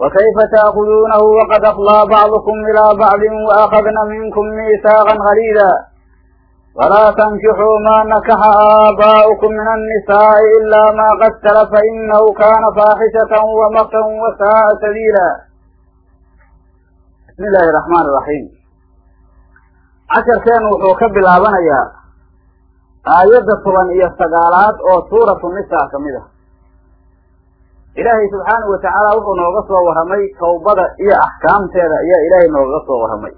وكيف تأخذونه وقد أفضى بعضكم إلى بعض وأخذن منكم ميثاقا غليظا ولا تنكحوا ما نكح آباؤكم من النساء إلا ما قد سلف إنه كان فاحشة ومقتا وساء سبيلا بسم الله الرحمن الرحيم عشر كان وحو كبلابنيا آيات طبعا إيا السقالات أو سورة النساء كمدة ilaahay subxaanahu watacaala wuxuu nooga soo warramay tawbada iyo axkaamteeda ayaa ilaahay nooga soo warramay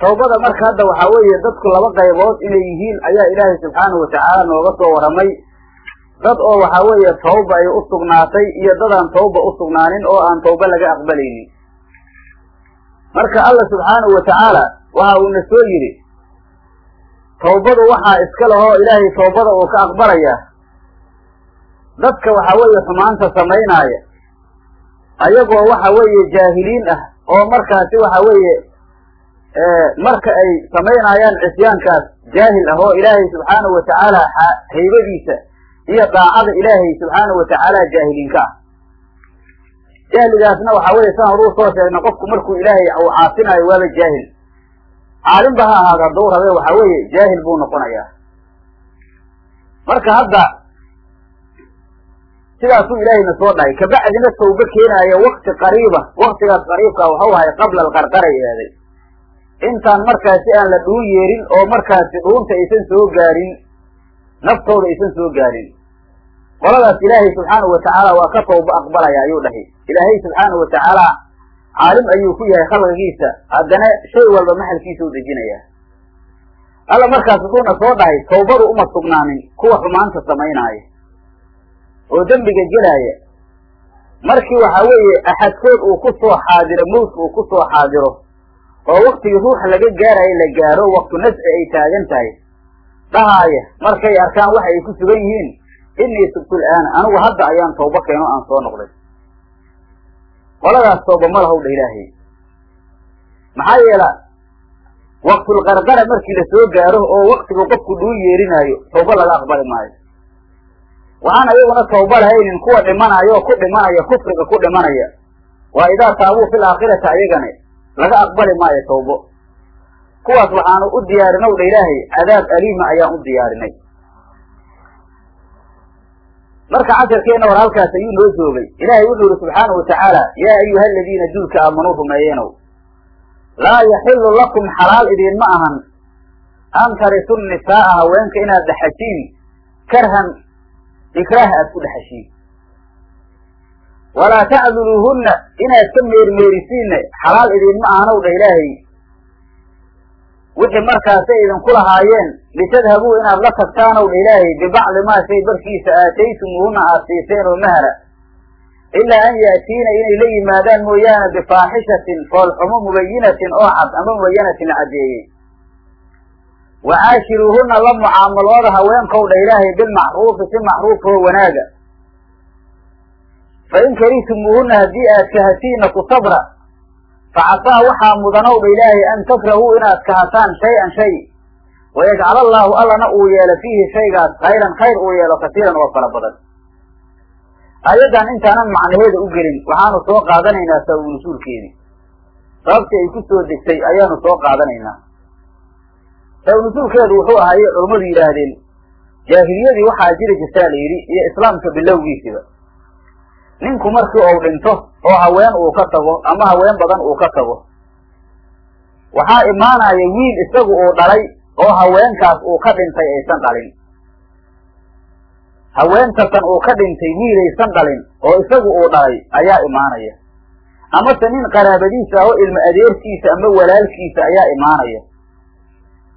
tawbada marka hadda waxaa weeye dadku laba qaybood inay yihiin ayaa ilaahay subxaanahu watacaala nooga soo warramay dad oo waxaa weeye tawba ay u sugnaatay iyo dadaan tawba u sugnaanin oo aan tawba laga aqbalaynin. Marka alla subxaanahu watacaala waxa uuna soo yidhi tawbadu waxaa iska lahoo ilaahay tawbada uu ka aqbalaya. Dadka waxa weeye xumaanta samaynaaya ayagoo waxa weeye jaahiliin ah oo markaasi waxa weeye marka ay samaynayaan cisyaankaas jaahil ah oo ilaahay subxaanahu watacaala haybadiisa iyo daacada ilaahay subxaanahu watacaala jaahiliinka ah. Jahligaasna waxa weye san horuu soo sheegna qofku markuu ilaahay uu caasinayo waaba jaahil. Caalimba ha ahaado hadduu rabe waxa weeye jaahil buu noqonayaa. Marka hadda sidaasuu ilaahayna soo dhahay kabacdina tawbe keenaaya wakti qariiba waktigaas qariibka waxau ahay qabla alqarqaray eeday intaan markaasi aan la dhuun yeerin oo markaasi dhuunta aysan soo gaarin naftooda aysan soo gaarin. Qoladaas ilaahay subxaanahu watacaala waa ka tawba aqbalaya ayuu dhahay. Ilaahay subxaanahu watacaala caalim ayuu ku yahay khalqigiisa. Haddana shay walba maxalkiisa u dejinaya. Alla markaas wuxuuna soo dhahay tawbadu uma sugnaanin kuwa xumaanta samaynaayo oo dembiga gelaaya. Markii waxa weeye axadkood uu ku soo xaadiro mawtka uu ku soo xaadiro oo waktigii ruuxa laga gaarayo la gaaro waktu nasci ay taagan tahay. Dhahaaya markay arkaan waxa ay ku sugan yihiin inii tubtu l'aana anigu hadda ayaan tawba keeno aan soo noqday. Qoladaas tawba ma lahaw dha ilaahay. Maxaa yeela waktulqarqara markii la soo gaaro oo waktigu qofku dhuu yeerinaayo tawba laga aqbali maayo. Waxaan ayaguna tawba lahaynin kuwa dhimanaya oo ku dhimanaya kufriga ku dhimanaya. Waa idaa taabuu fil aakhirati ayagane laga aqbali maayo tawbo. Kuwaas waxaanu u diyaarinow dha ilaahay cadaab aliima ayaan u diyaarinay. Marka casharkeenna war halkaas ayuu noo joogay. Ilaahay wuxuu yihi subxaanahu watacaala yaa ayuha aladiina duulka aamanuu rumeeyeenow laa yaxilu lakum xalaal idiinma ahan. An tarisu nisaa'a haweenka inaad dhaxashiin. Karhan ikraah aad ku dhexeshiin walaa tacduluuhunna inaad ka meermeerisiinne. Xalaal idiinma ahanow dha ilaahay. Wixii markaasay idinku lahaayeen litadhabuu inaad la tagtaanow dha ilaahay bibacdi maa shay barkiisa aataytumuuhunna aad siiseen oo mahara ilaa an yaatiina inay la yimaadaan mooyaane bifaaxishatin foolxumo mubayinatin oo cad ama mubayanatin la caddeeyey wa caashiruuhunna la mucaamalooda haweenkow dha ilaahay bilmacruufi si macruuf oo wanaaga fa in karihtumuuhunna haddii aad kahatiinna ku sabra facasaa waxaa mudanow dha ilaahay an takrahuu inaad kahataan shay-an shay wayajcal allaahu allana uu yeelo fiihi shaygaas khayran khayr uu yeelo kasiiran oo fara badan aayaddan intaanan macnaheeda u gelin waxaanu soo qaadanaynaa sabab nusuulkeedii sababtii ay ku soo degtay ayaanu soo qaadanaynaa sabab nusuulkeedu wuxuu ahaayey culummadu yidhaahdeen jaahiliyadii waxaa jiri jirtaa la yidhi iyo islaamka bilowgiisiba ninku markii uu dhinto oo haween uu ka tago ama haween badan uu ka tago waxaa imaanaya wiil isagu uu dhalay oo haweenkaas uu ka dhintay aysan dhalin. Haweentatan uu ka dhintay wiilaysan dhalin oo isagu uu dhalay ayaa imaanaya. Amase nin qaraabadiisa ah oo ilmo adeerkiisa ama walaalkiisa ayaa imaanaya.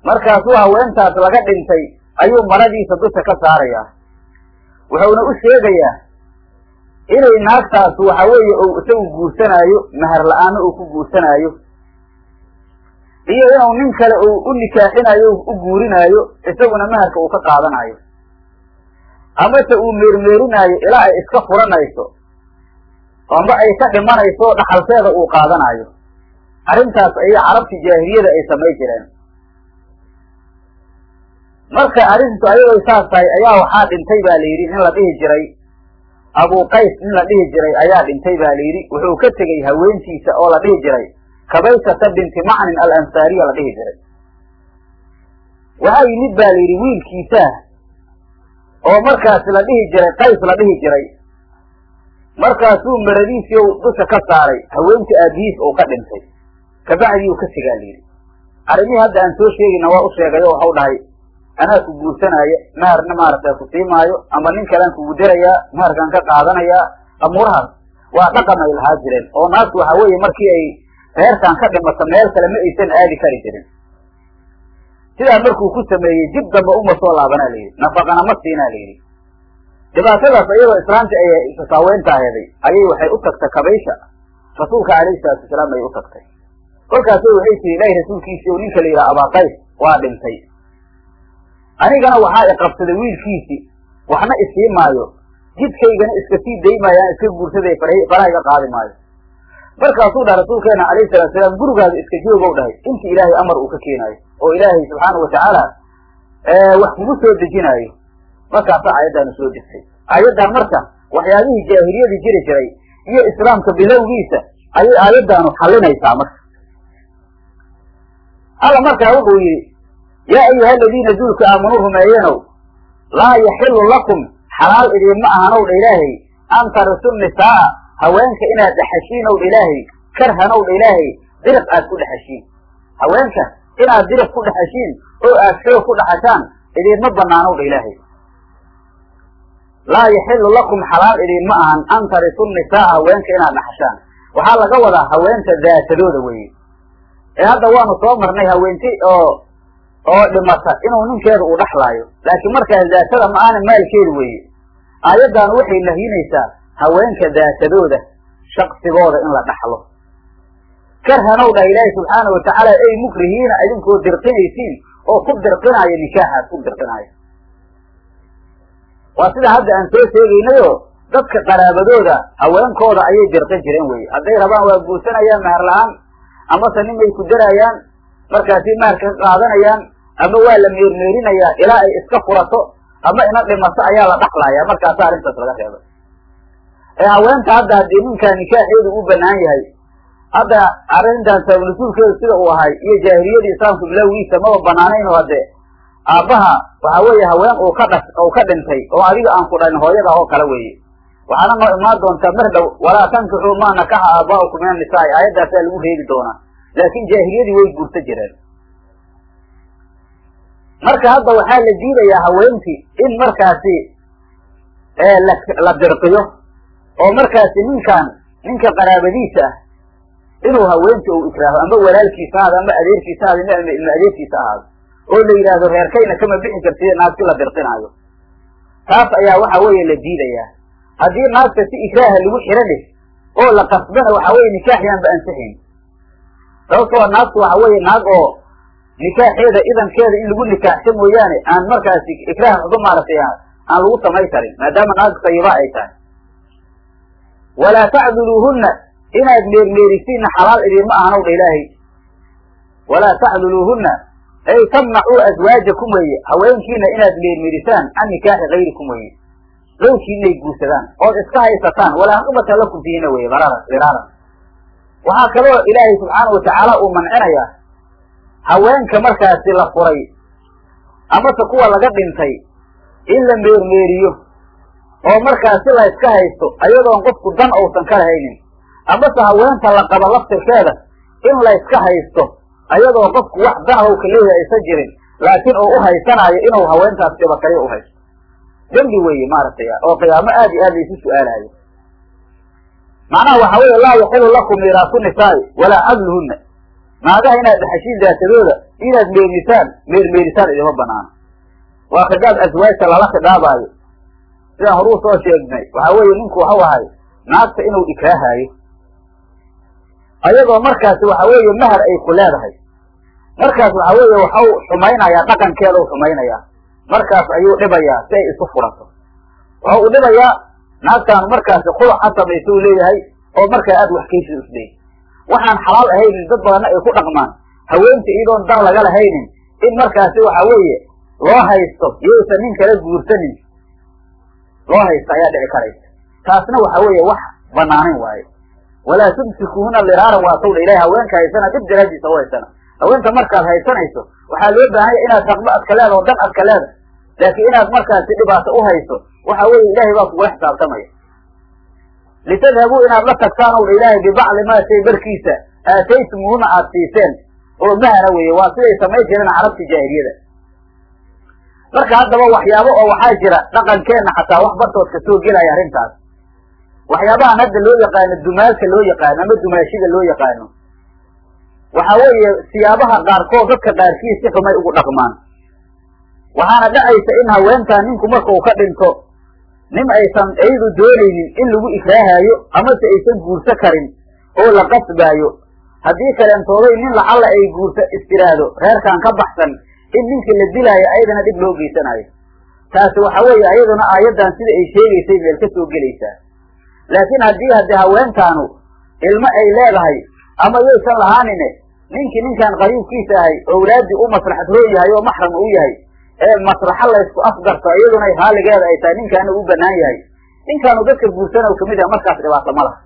Markaasuu haweentaas laga dhintay ayuu maradiisa dusha ka saarayaa. Wuxuuna u sheegayaa inay naagtaasu waxa weeye uu isagu guursanaayo mahar la'aano uu ku guursanaayo. Iyo inuu nin kale uu u nikaaxinaayo u guurinaayo isaguna maharka uu ka qaadanayo amase uu meermeerinaayo ilaa ay iska furanayso amba ay ka dhimanayso dhaxalkeeda uu qaadanayo arrintaas ayay carabtii jaahiliyada ay samay jireen. Marka arrintu ayadoo saas tahay ayaa waxaa dhintay baa la yidhi nin la dhihi jiray abuqays nin la dhihi jiray ayaa dhintay baa la yidhi wuxuu ka tegey haweentiisa oo la dhihi jiray. Kabaysata binti macnin alansaariya la dhihi jiray. Waxaa yimid baa la yidhi wiilkiisaa oo markaasi la dhihi jiray qays la dhihi jiray. Markaasuu maradiisii dusha ka saaray haweentii aabihiis uu ka dhintay. Kabacdii uu ka tegaa la yidhi. Arrimihii hadda aan soo sheegayna waa u sheegay oo waxau dhahay anaa ku guursanaayo maharna maaragtay ku siimaayo ama nin kalean kugu dirayaa maharkaan ka qaadanayaa amuurahaas waa dhaqan ay lahaa jireen oo naagtu waxa weeye markii ay reerkan ka dhimato meel kale ma aysan aadi kari jirin. Sidaa markuu ku sameeyey dib dambe uma soo laabanaa la yidhi nafaqana ma siinaa la yidhi. Dhibaatadaas iyadoo islaamta ay isasaaweynta aheeday ayay waxay u tagtay kabaysha rasuulka alayhi salaatu wasalaam ayay u tagtay. Kolkaasa waxay tiri ilaahi rasuulkiisii ninka la yidhaha abaaqays waa dhintay anigana waxaa iqabsaday wiilkiisii waxna isii maayo. Jidkaygana iska sii day maayaan iska guursaday faraha iga qaadi maayo. Markaasuu dhaha rasuulkeena alayhi salatu salaam gurigaada iska joogow dhahay. Inta ilaahay amar uu ka keenaayo oo ilaahay subxaanau watacaala wax kugu soo dejinaayo. Markaasaa aayaddaanu soo degtay. Aayaddan marka waxyaabihii jaahiliyadii jiri jiray iyo islaamka bilowgiisa ayay aayaddaanu xallinaysaa marka. Alla markaa wuxuu yidhi yaa ayuha aladiina duulka aamanuu rumeeyenow laa yaxilu lakum xalaal idiinma ahanow dha ilaahay. An tarisu nisaa haweenka inaad dhexashiin ow dha ilaahay karhanow dha ilaahay diriq aad ku dhexashiin. Haweenka inaad diriq ku dhexashiin oo aad xoog ku dhexashaan idiinma banaanow dha ilaahay. Laa yaxilu lakum xalaal idiinma ahan. An tarisu nisaa haweenka inaad dhaxashaan waxaa laga wadaa haweenta daatadooda weeye. Ee hadda waanu soo marnay haweenti oo oo dhimata inuu ninkeeda uu dhaxlaayo. Laakiin markaas daatada ma aana maalkeeda weeye. Aayaddan waxay nahyinaysaa haweenka daatadooda shaqsigooda in la dhaxlo. Karhanow dhah ilaahi subxaanau watacaala ay mukrihiina idinkoo dirqinaysiin oo ku dirqinaayo nikaaxaad ku dirqinaayo. Waa sida hadda aan soo sheegaynayo dadka qaraabadooda haweenkooda ayay dirqin jireen weye hadday rabaan waa guursanayaan mahar la'aan amase nin bay ku daraayaan markaasi maharka ka qaadanayaan ama waa la meermeerinayaa ilaa ay iska furato ama ina dhimato ayaa la dhaxlayaa markaasa arrintaas laga reebay ee haweenta hadda haddii ninkaa nikaaxeedu u banaan yahay hadda arrintan sababnasuulkeedu sida uu ahay iyo jaahiliyadii islaamka bilowgiisa maba banaanayn oo hadde aabbaha waxa weeye haween uu ka dhas uu ka dhintay oo adiga aan ku dhalin hooyada oo kale weeye. Waxaana noo imaan doontaa mar dhow walaa tankixuu maa nakaxa aabaa'ukum min annisaai aayaddaasaa lagu reebi doonaa laakiin jaahiliyadii way guurta jireen. Marka hadda waxaa la diidayaa haweentii in markaasi la dirqiyo oo markaasi ninkan ninka qaraabadiisa ah inuu haweenta uu ikraaho ama walaalkiisa ahaado ama adeerkiisa ahaado ama adeerkiisa ahaado oo la yidhaahdo reerkayna kama bixi kartiyo naagti la dirqinaayo. Taas ayaa waxa weeye la diidayaa. Haddii naagta si ikraaha lagu xirane oo la qasbana waxa weye nikaaxyaanba ansixayn sababtoo naagtu waxa weeye naag oo nikaaxeeda idankeeda in lagu nikaaxsa mooyaane aan markaasi ikraah waxba maaragtay aan lagu samay karin maadaama naag sayiba ay tahay. Walaa tacduluuhunna inaad meermeerisiinna xalaal idiinma ahanow dha ilaahay. Walaa tacduluuhunna ay tamnacuu aswaajakum weeye haweenkiina inaad meermeerisaan can nikaaxi kayrikum weeye. Inay guursadaan ood iska haysataan walaa cubata lakum fiihina weye diraaran waxaa kaloo ilaahay subxaana watacaala uu mancinayaa. Haweenka markaasi la furay amase kuwa laga dhintay in la meermeeriyo oo markaasi la iska haysto ayadoon qofku dan uusan ka lahaynin amase haweenta la qabo laftirkeeda in la iska haysto ayadoo qofku wax danahow ka leeyahay aysan jirin laakiin uu u haysanaayo inuu haweentaas dhibakaliyo u haysto. Dembi weeye maaragtay oo qiyaamo aad iyo aad laysu su'aalayo macnaha waxa weeye laa yaxilu lakum miiraasu nisaa'i walaa cadluhunna naagaha inaad dhaxashiin daatadooda inaad meermisaan meermeerisaan idima banaano waa khidaab aswaajta lala khidaabaayo sidaan horuu soo sheegnay waxa weeye ninku waxau ahay naagta inuu ikraahaayo. Ayadoo markaasi waxa weeye mahar ay ku leedahay. Markaas waxa weeye waxau xumaynayaa dhaqankeeda u xumaynayaa. Markaas ayuu dhibayaa si ay isu furato. Waxa uu dhibayaa naagtaan markaasi khuluc ha samaysa uu leeyahay oo markaa aad wax kaysi isleey waxaan xalaal ahaynin dad badanna ay ku dhaqmaan. Haweenta iyadoon dan laga lahaynin in markaasi waxa weeye loo haysto iyousan nin kala guursanin. Loo haysto ayaa dhici karaysa. Taasna waxa weeye wax banaanin waaye walaa tumsikuhuna liraaran waa tawdha ilahay haweenka haysana dib daraadiisa u haysana. Haweenta markaad haysanayso waxaa loo baahanya inaad raqbo adka leeda oo dan adka leeda laakiin inaad markaasi dhibaato u hayso waxa weeye ilaahay baa kugula xisaabtamaya litadhabuu inaad la tagtaan ow ilaahay bibacdi maa shay barkiisa. Aataytumuhuna aad siiseen. Oo mahana weeye waa siday samayn jireen carabta jaahiliyada. Marka haddaba waxyaabo oo waxaa jira dhaqankeenna xataa wax bartood ka soo gelaya arrintaas. Waxyaabahan hadda loo yaqaano dumaalka loo yaqaano ama dumaashida loo yaqaano. Waxa weeye siyaabaha qaarkood dadka qaarkiis si xumay ugu dhaqmaan. Waxaana dhacaysa in haweentaa ninku marka uu ka dhinto nin aysan iyadu doonaynin in lagu ikraahayo amase aysan guurso karin oo la qasbaayo. Haddii kaleentooday nin lacalla ay guursa istiraahdo reerkan ka baxsan in ninka la dilaayo ayadana dhib loo geysanayo. Taasi waxa weeye ayaduna aayaddan sida ay sheegaysay meel ka soo gelaysaa. Laakiin haddii haddii haweentaanu ilmo ay leedahay ama yaysan lahaanine ninkii ninkan qariibkiisa ahay owlaaddii u maslaxad roo yahay oo maxram u yahay ee maslaxo laysku afgarto iyaduna raaligeeda ay tahay ninkaana u banaan yahay. Ninkaanu dadka guursana ka mid yaha markaas dhibaato ma laha.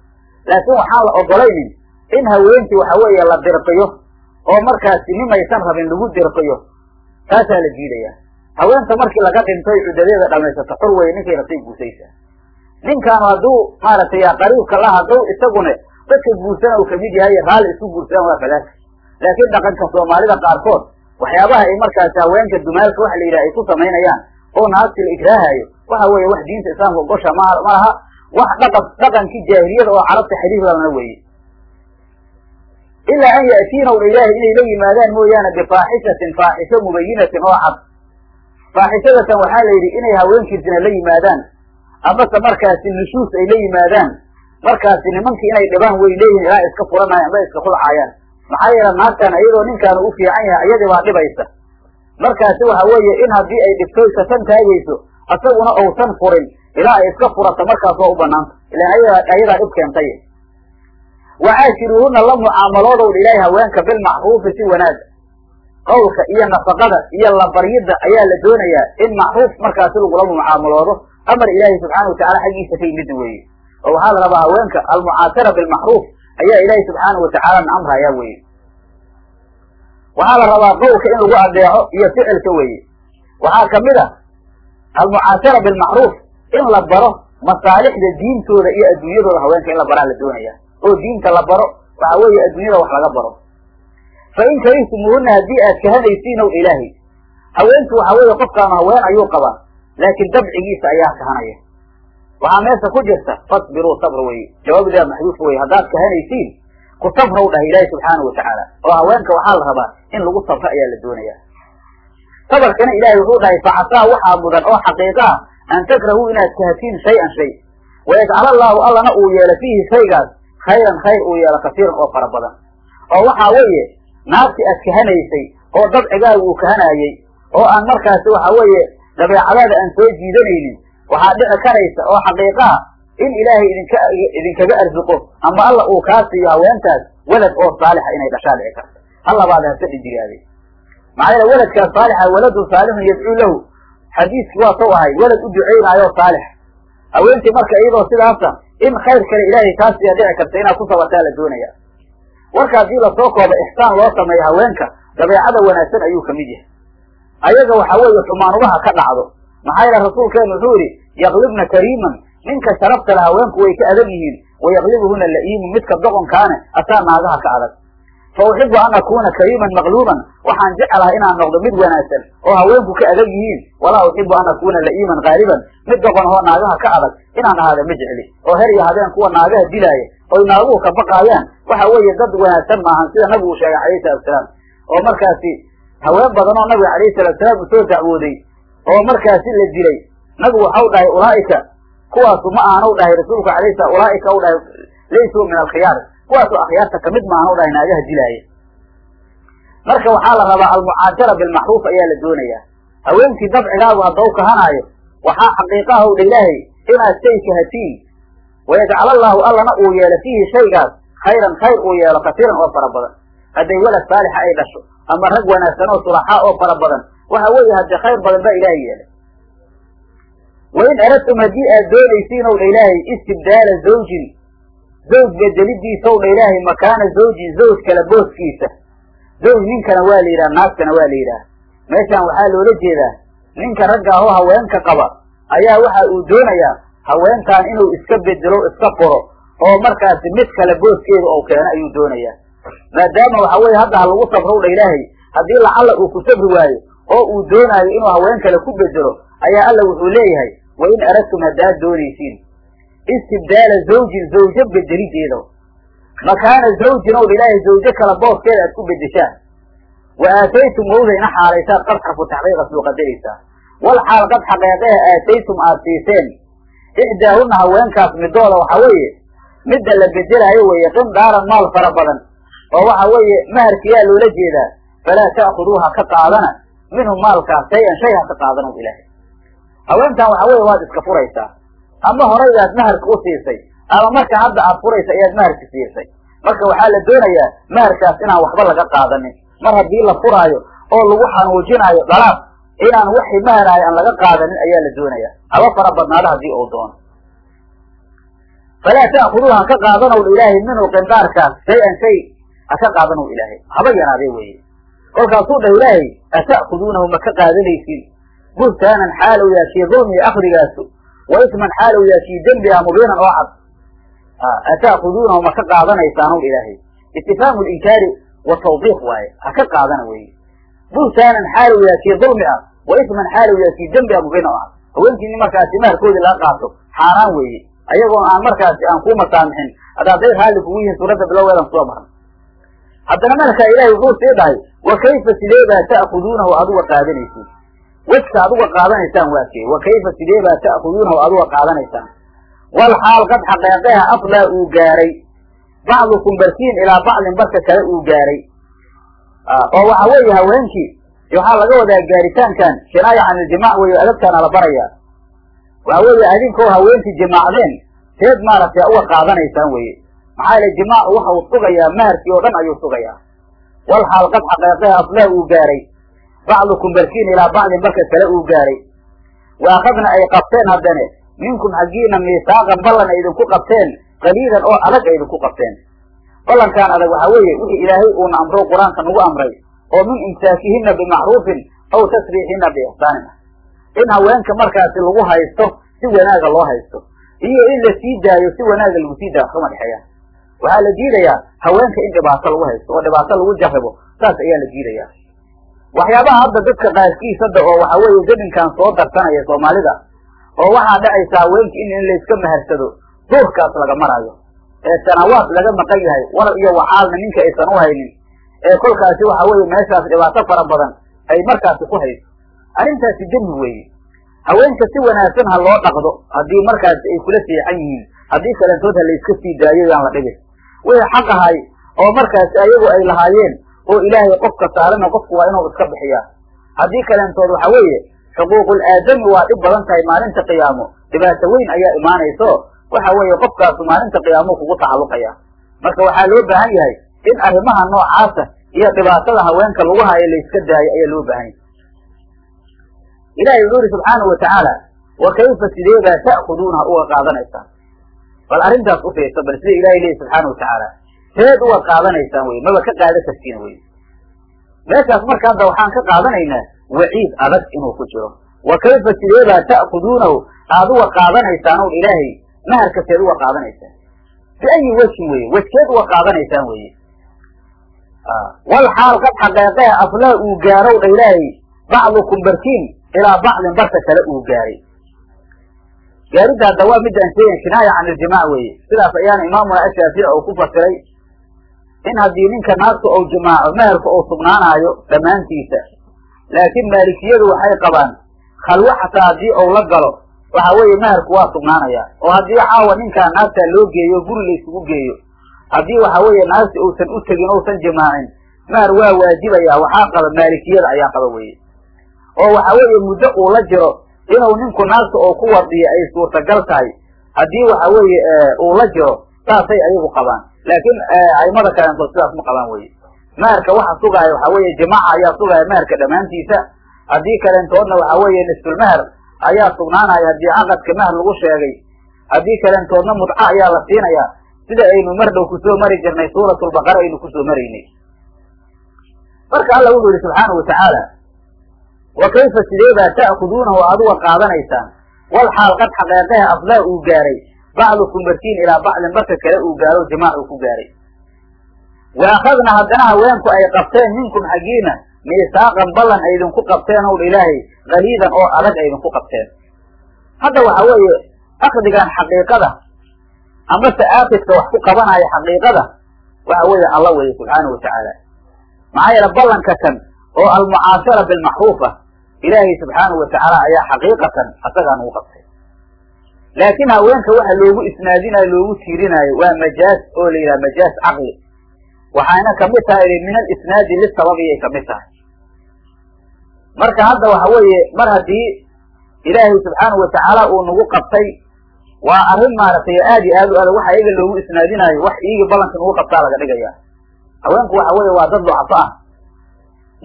Laakiin waxaan la ogolaynin in haweentii waxa weeye la dirqiyo oo markaasi nimaysan rabin lagu dirqiyo taasaa la diidaya haweenta markii laga dhintay cuddadeeda dhamaysato xor weye ninkay rabtay guusaysa ninkaanu hadduu maaragtay qariibka la haddow isaguna dadka guursana uu ka mid yahay raalli isku guursadaan waa kadaalika laakiin dhaqanka soomaalida qaarkood waxyaabaha ay markaasi haweenka dumaalka waxa la yidhaha ay ku samaynayaan oo naagti la ikraahayo waxa weeye wax diinta islaamka gosha ma ma wax dhaqan dhaqankii jaahiliyada oo carabta xiriirlana weeye. Ilaa an ya'tiina udha ilaahay inay la yimaadaan mooyaane bifaaxishatin faaxisho mubayinatin oo cad. Faaxishadatan waxaa la yidhi inay haweenkiisina la yimaadaan amase markaasi nushuus ay la yimaadaan. Markaasi nimankii inay dhibaan way leeyihiin ilaa iska furanaayan ama iska khulcaayaan maxaa yeele naagtan iyadoo ninkaanu u fiican yahay iyadii baa dhibaysa. Markaasi waxa weeye in haddii ay dhibto kasan taagayso asaguna uusan furin ilaa ay iska furato markaas waa u banaanta ilan ayadaa dhib keentay. Wacaashiruuhuna la mucaamaloodow ilaahay haweenka bilmacruufi si wanaaga qawlka iyo nafaqada iyo labaryidda ayaa la doonayaa in macruuf markaasi lagula mucaamaloodo amar ilaahay subxaana watacala xaggiisa ka yimid weeye. Oo waxaa la rabaa haweenka almucaashara bilmacruuf ayaa ilaahay subxaana watacala na amraya weeye. Waxaa la rabaa qawlka in lagu adeeco iyo ficilka weeye. Waxaa ka mid a almucaashara bilmacruuf in la baro masaalixda diintooda iyo adduunyadooda haweenka in la baraa la doonaya. Oo diinta la baro waxa weeye adduunyada wax laga baro. Fa in karihtumuuhuna haddii aad kahanaysiin ow ilaahay. Haweenku waxa weeye qofkaanu haween ayuu qabaa laakiin dabcigiisa ayaa kahanaya waxaa meesha ku jirta fasbiruu sabr weye jawaabdaa maxduuf weye haddaad kahanaysiin ku sabraw dhah ilaahi subxaanau watacaala oo haweenka waxaa la rabaa in lagu sabro ayaa la doonaya sabarkana ilaahay wuxuu dhahay facasaa waxaa mudan oo xaqiiqa ah an takrahuu inaad kahatiin shay-an shay. Wayajcala allaahu allana uu yeelo fiihi shaygaas khayran khayr uu yeelo kasiiran oo fara badan. Oo waxaa weeye naagti aad kahanaysay oo dabcigaaga uu kahanaayey oo aan markaasi waxa weeye dabeecadaada aan soo jiidanaynin waxaa dhici karaysa oo xaqiiqaha in ilaahay idinka idinkaga arsuqo ama alla uu kaa siiyo haweentaas welad oo saalixa inay dhashaa dhici karto. Allabaada hase dhijigaaday maxaa yeele weladkaas saalixa waladun saalixun yadcuu lahu. Xadiiskii waa soo ahay welad u ducaynaayo saalix haweentii marka iyadoo sidaasa in khayr kale ilaahay kaa siiya dhici karta inaad ku sabartaa la doonaya. Warka haddii la soo koobo ixsaan loo sameeyo haweenka dabeecada wanaagsan ayuu ka mid yahay. Ayaga waxa weeye xumaanubaha ka dhacdo maxaa yeele rasuulkeenu wuxuu yihi yaklibna kariiman. Ninka sharafta le haweenku way ka adag yihiin. Wayaklibuhuna la'iimu midka doqonkaane asaa naagaha ka adag. Fa uxibu an akuuna kariiman maqluuban. Waxaan jecelahay inaan noqdo mid wanaagsan oo haweenku ka adag yihiin. Walaa uxibu an akuuna la'iiman qaaliban mid doqon oo naagaha ka adag. Inaan ahaada ma jecli. Oo her iyo habeen kuwa naagaha dilaaya oy naaguhu ka baqaayaan. Waxa weeye dad wanaagsan maahan sida nabigu sheegay calayhi salatusalaam oo markaasi haween badan oo nabiga calayhi salatusalaam uu soo dacwooday oo markaasi la dilay. Nabigu waxau dhahay ulaa'ika kuwaasu ma aanu dhahay rasuulku alayh sala ulaaika u dhahay laysuu min alkhiyaar. Kuwaasu akhyaarta ka mid maahan u dhahay naagaha dilaaya marka waxaa la rabaa almucaashara bilmacruuf ayaa la doonayaa. Haweenkii dabcigaagu haddau kahanaayo waxaa xaqiiqaha u dha ilaahay inaad shay kahatiin wayajcal allaahu allana uu yeelo fiihi shaygaas khayran khayr uu yeelo kasiiran oo fara badan. Hadday walad saalixa ay dhasho ama rag wanaagsan oo sulaxaa oo fara badan waxa weeye haddii khayr badan baa ilaahay yeelay. Wain aradtum haddii aad doonaysiin ow dha ilaahay istibdaala zawjin zawj bedelidiisa ow dha ilaahay makaana zawjin zawj kale booskiisa. Zawj ninkana waa la yidhaha naagtana waa la yidhaha. Meeshaan waxaa loola jeedaa ninka ragga ahoo haweenka qaba ayaa waxa uu doonayaa haweentaan inuu iska bedelo iska furo oo markaasi mid kale booskeeda ou keeno ayuu doonayaa. Maadaama waxa weeye hadda ha lagu sabrow dha ilaahay haddii lacalla uu ku sabri waayo oo uu doonaayo inuu haween kale ku bedelo ayaa alla wuxuu leeyahay wa in aradtum haddaad doonaysiin. Istibdaala zawjin zawjo bedelideeda makaana zawjin ow dha ilaahay zawjo kale booskeeda aad ku bedeshaan. Wa aataytum wowdayna xaalaysaan qad xarfu taxqiiqa suu qadaraysaa wal xaal qad xaqeeqeha aataytum aad siiseen. Ixdaahunna haweenkaas midooda waxa weeye midda la bedelaayo weeye qindaaran maal fara badan. Oo waxa weeye maharkiyaa loola jeedaa falaa ta'khuduuha ka qaadana minhu maalkaas shay-an shay ha ka qaadana ilaahay. Haweentan waxa weeye waad iska furaysaa. Ama horaydaad maharka u siisay ama marka hadda aad furaysa ayaad maharka siisay. Marka waxaa la doonayaa maharkaas inaan waxba laga qaadanin. Mar haddii la furaayo oo lagu xanuujinaayo dhalaab inaan wixii maharaayo aan laga qaadanin ayaa la doonaya haba fara badnaada haddii uu doono. Falaa ta'khuduuha ka qaadanow ilaahay minhu qindaarkaas shay-an shay ha ka qaadanow ilaahay. Haba yaraadee weeye kolkaasuu dhah ilaahay ata'khuduunahu ma ka qaadanaysiin buhtaanan xaalow yaashii dulmiga akhrigaasu wa isman xaalow yaashii dembiga mubiinan oo cad. Ata'khuduunahu ma ka qaadanaysaan ilaahay? Istifhaamu linkaari wa tawdiiq waaye ha ka qaadana weeye. Buhtaanan xaalow yaashii dulmi ah wa isman xaalow yaashii dembiga mubiinan oo cad. Haweenkiini markaasi maharkoodii laga qaato xaaraan weeye. Ayagoon aan markaasi aan kuu masaamixin hadda hadday raalli kugu yihiin suuradda bilowgeedan soo maran haddana markaa ilaahay wuxuu sii dhahay wa kayfa sideebaa ta'khuduunahu aduga qaadanaysiin wejka aduga qaadanaysaan waa kee? Wa kayfa sideebaa ta'khuduunahu aduga qaadanaysaan? Wal xaal qad xaqeeqeha aflaa uu gaaray. Bacdukum barkiin ilaa bacdin barka kale uu gaaray. Oo waxa weeye haweenkii waxaa laga wadaa gaaritaankan kinaaya can iljimac weeyo adabtaana la barayaa waxa weeye adinkoo haweenkii jimaacdeen seed maaragtay uga qaadanaysaan weye maxaa yale jimaacu waxa uu sugayaa maharkii oo dhan ayuu sugayaa wal xaal qad xaqeeqeha aflaa uu gaaray bacdukum barkiin ilaa bacdin barka kale uu gaaray wa akhadna ay qabteen haddane minkum xaggiina miisaaqan ballan ay idinku qabteen qaliilan oo adag ay idinku qabteen ballankaan adag waxa weeye wixii ilaahay uuna amro qur'aanka nagu amray oo min imsaakihinna bimacruufin aw tasriixinna biixsaanin in haweenka markaasi lagu haysto si wanaaga loo haysto iyo in la sii daayo si wanaaga lagu sii daayo kama dhexeeyaan waxaa la diidayaa haweenka in dhibaato lagu haysto oo dhibaato lagu jarribo saas ayaa la diidayaa waxyaabaha hadda dadka qaarkiis hadda oo waxa weeye zaminkan soo darsanaya soomaalida oo waxaa dhacaysa haweenki in in layska maharsado duurkaas laga maraayo ee sanawaad laga maqan yahay war iyo waxaalna ninka aysan u haynin ee kolkaasi waxa weeye meeshaas dhibaato fara badan ay markaasi ku hayso. Arrintaasi demi weeye. Haweenka si wanaagsan ha loo dhaqdo haddii markaasi ay kula seexan yihiin haddii kalentood ha layska sii daayo yaan la dhigin wixii xaq ahay oo markaasi ayagu ay lahaayeen oo ilaahay qofka saarana qofku waa inuu iska bixiyaa. Haddii kalentood waxa weeye xuquuqul aadami waa dhib badan tahay maalinta qiyaamo. Dhibaato weyn ayaa imaanayso waxa weeye qofkaasu maalinta qiyaamuu kugu tacalluqaya marka waxaa loo baahan yahay in arrimaha noocaasa iyo dhibaatada haweenka lagu hayo layska daayo ayaa loo baahan yahay. Ilahay wuxuu yidhi subxaanau watacaala wa kayfa sideebaa ta'khuduunaha uga qaadanaysaan bal arrintaas u fiirsa bal sida ilahay leeyahy subxaana watacaala seed uga qaadanaysaan wey maba ka qaada kartiin wey meeshaas marka hadda waxaan ka qaadanaynaa waciid adag inuu ku jiro. Wa kayfa sideebaa ta'khuduunahu? Aad uga qaadanaysaan own ilaahay maharka seed uga qaadanaysaan. Biayi wejin weye wejkeed uga qaadanaysaan weye wal xaal qad xaqeeqeha aflaa uu gaarow dha ilaahay bacdukum barkiin ilaa bacdin barka kale uu gaaray gaaridda hadda waa midaan sheegan kinaaya can iljimac weeye. Sidaas ayaana imaamuna ashaafici oo ku fasiray in haddii ninka naagta ou jimaaco meherka uu sugnaanaayo dhammaantiisa. Laakiin maalikiyadu waxay qabaan khalwo xataa haddii ou la galo waxa weeye meherku waa sugnaanaya. Oo haddii caawa ninkaa naagtaa loo geeyo guri la isugu geeyo haddii waxa weeye naagta uusan u tegin ousan jimaacin meher waa waajibaya waxaa qaba maalikiyada ayaa qaba weye oo waxa weeye muddo uu la jiro inuu ninku naagta oo ku wardiyo ay suurtagal tahay. Haddii waxa weeye uu la jiro saasay ayagu qabaan. Laakiin aimada kaleentood sidaas ma qabaan weye meherka waxa sugaaya waxa weeye jimaaca ayaa sugaaya meherka dhammaantiisa. Haddii kaleentoodna waxa weeye nisfulmeher ayaa sugnaanaya haddii caqadka mahar lagu sheegay. Haddii kalentoodna mudco ayaa la siinayaa sida aynu mar dhow ku soo mari jirnay suuratulbaqara aynu ku soo maraynay marka alla wuxuu yihi subxaanau watacaala wa kayfa sideebaa ta'khuduunahu aduga qaadanaysaan? Wal xaal qad xaqeeqaha aflaa uu gaaray. Bacdukum barkiin ilaa bacdin barka kale uu gaaro jamaac uu ku gaaray. Wa akhadna haddana haweenku ay qabteen minkum xaggiina miisaaqan ballan ay idinku qabteen ow dha ilaahay galiidan oo adag ay idinku qabteen. Hadda waxa weeye akdigan xaqiiqada amase aakidka wax ku qabanaya xaqiiqada waxa weeye alla weeye subxaanahu watacaala maxaa yeele ballanka kan oo almucaashara bilmaxruufa ilaahay subxaanahu watacaala ayaa xaqiiqatan asagaa nagu qabtay laakiin haweenka waxa loogu isnaadinayo loogu tiirinaayo waa majaaz oo la yidhaha majaaz caqli waxayna ka mid tahay min alisnaadi lisababiyay ka mid tahay marka hadda waxa weeye mar haddii ilaahay subxaanahu watacaala uu nagu qabtay waa arrin maaragtay aad iyo aad u adag waxa iyaga loogu isnaadinayo wax iyagii ballanka nagu qabtaa laga dhigaya haweenku waxa weeye waa dad ducafo ah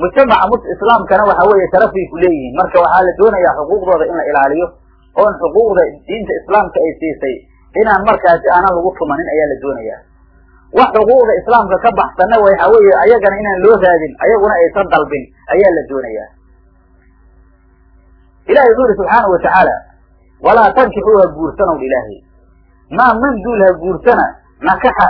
mujtamaca islaamkana waxa weeye sharafay ku leeyihiin. Marka waxaa la doonayaa xuquuqdooda in la ilaaliyo oon xuquuqda diinta islaamka ay siisay inaan markaasi aanan lagu tumanin ayaa la doonayaa. Wax xuquuqda islaamka ka baxsanna waxa weeye ayagana inaan loo raadin ayaguna aysan dalbin ayaa la doonayaa. Ilahay wuxuu yihi subxaanau watacaala walaa tankixuu ha guursanow ilaahay. Maa man duul ha guursana nakaxa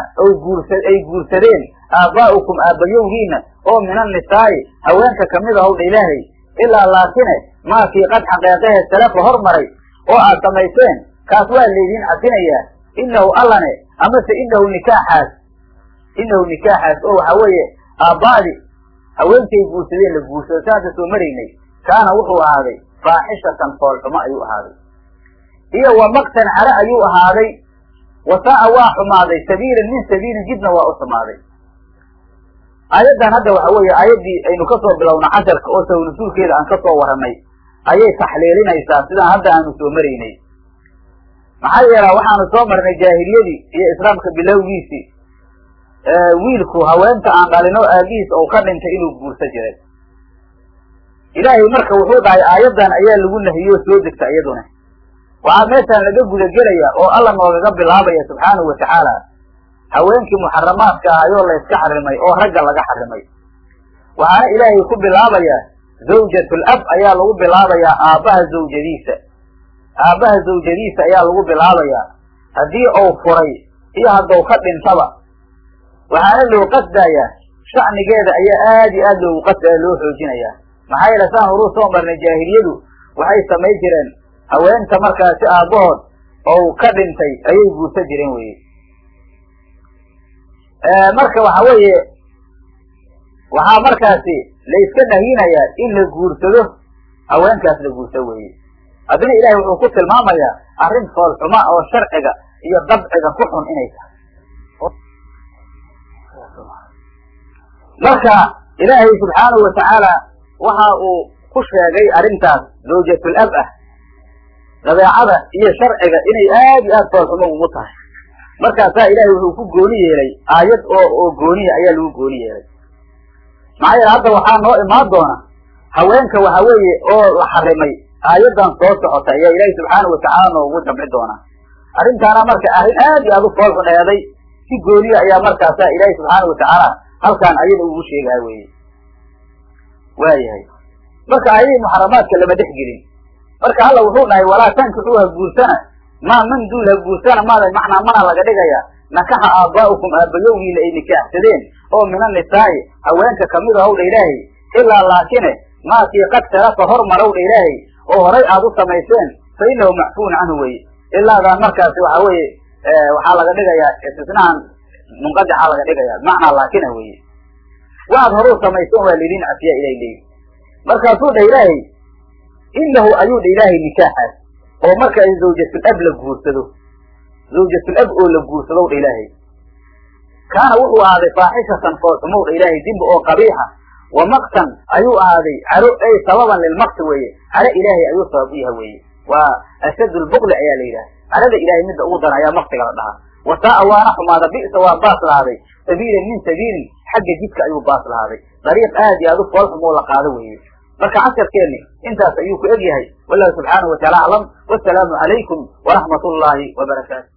ay guursadeen aabbaa'ukum aabbayowgiina oo min annisaa'i haweenka ka mid a howdha ilaahay ilaa laakine maakii qad xaqeeqahe salafa hormaray oo aad samayseen kaas waa laydiin cafinayaa inahu allane amase inahu nikaaxaas inahu nikaaxaas oo waxa weeye aabbaadi haweenkay guursadeen la guursado saasa soo maraynay kaana wuxuu ahaaday faaxishatan foolxumo ayuu ahaaday iyo wa maktan caro ayuu ahaaday wasaa'a waa xumaaday sabiilan min sabiilin jidna waa u xumaaday aayaddan hadda waxa weeye aayaddii aynu ka soo bilowna casharka oo sawnasuulkeeda aan ka soo warranay ayay taxliilinaysaa sidaan hadda aanu soo maraynay. Maxaa yeela waxaanu soo marnay jaahiliyadii iyo islaamka bilowgiisii. Wiilku haweenta aan dhalino aabihiis ou ka dhintay inuu guursa jiray. Ilaahay marka wuxuu dhahay aayaddan ayaa lagu nahiyey oo soo degta iyaduna. Waxaa meeshaan laga gudagelaya oo alla noogaga bilaabaya subxaanahu watacaala haweenkii muxaramaadka ahayoo layska xarimay oo ragga laga xarimay. Waxaana ilaahay ku bilaabayaa zawjatul ab ayaa lagu bilaabayaa aabbaha zawjadiisa. Aabbaha zawjadiisa ayaa lagu bilaabayaa haddii uu furay iyo hadduu ka dhintaba waxaana loo qasdayaa shacnigeeda ayaa aad iyo aad loogu qasdaya loo xoojinayaa maxaa yeele saan horuu soo marnay jaahiliyadu waxay samayn jireen. Haweenta markaasi aabbahood ou ka dhintay ayay guursan jireen weye marka waxa weeye waxaa markaasi la iska nahyinayaa in la guursado haweenkaas la guursado weye haddana ilahay wuxuu ku tilmaamayaa arrin foolxuma oo sharciga iyo dabciga ku xun inay tahay. Marka ilaahay subxaanahu watacaala waxa uu ku sheegay arrintaas zawjatul ab ah dabeecada iyo sharciga inay aad iyo aad foolxumo ugu tahay markaasaa ilaahay wuxuu ku gooni yeelay. Aayad oo oo gooniya ayaa lagu gooni yeelay. Maxaa yeele hadda waxaa noo imaan doona haweenka waxa weeye oo la xarimay. Aayaddan soo socota ayaa ilaahay subxaanahu watacaala noogu jamci doona. Arrintaana marka arrin aad iyo aad u fool xuneeday si gooniya ayaa markaasaa ilaahay subxaanahu watacaala halkaan ayada ugu sheegaya weye waayahay. Marka ayadii muxaramaadka lama dhex gelin. Marka alla wuxuu dhahay walaa tankixuu ha guursana maa man ha guursana maada macnaa mana laga dhigaya nakaxa aabbaa'ukum aabbayowgiina ay nikaaxsadeen oo min annisaa'i haweenka ka mid a howdha ilaahay. Ilaa laakine maakii qad salafa hormarowdha ilaahay. Oo horay aad u samayseen fa inahu macfuun canhu weye ilaadaa markaasi waxa weeye waxaa laga dhigayaa istisnahan munqadixa laga dhigaya macnaa laakina weye waxaad horuu samayseen waa laydin cafiya ilay leeyi markaasuu dha ilaahay inahu ayuu dha ilaahay nikaaxaas oo marka ay zawjatul ab la guursado zawjatul oo la guursado dha ilaahay. Kaana wuxuu ahaaday faaxishatan foolxumow dha ilaahay dimbi oo qabiixa wa maktan ayuu ahaaday caro ay sababan lilmakti weeye caro ilaahay ayuu sabab u yaha weeye. Waa ashad lbuqli ayaa la yidhaha carada ilaahay midda ugu daran ayaa maktiga la dhahaa. Wasaa'a waana xumaada bi'sa waa baas lahaaday sabiilan min sabiilin xagga jidka ayuu baas lahaaday dariiq aad iyo aad u foolxumoo la qaado weeye marka casharkeenni intaas ayuu ku eg yahay wallahu subxaanahu wataala aclam wasalaamu calaykum waraxmat ullaahi wabarakaatu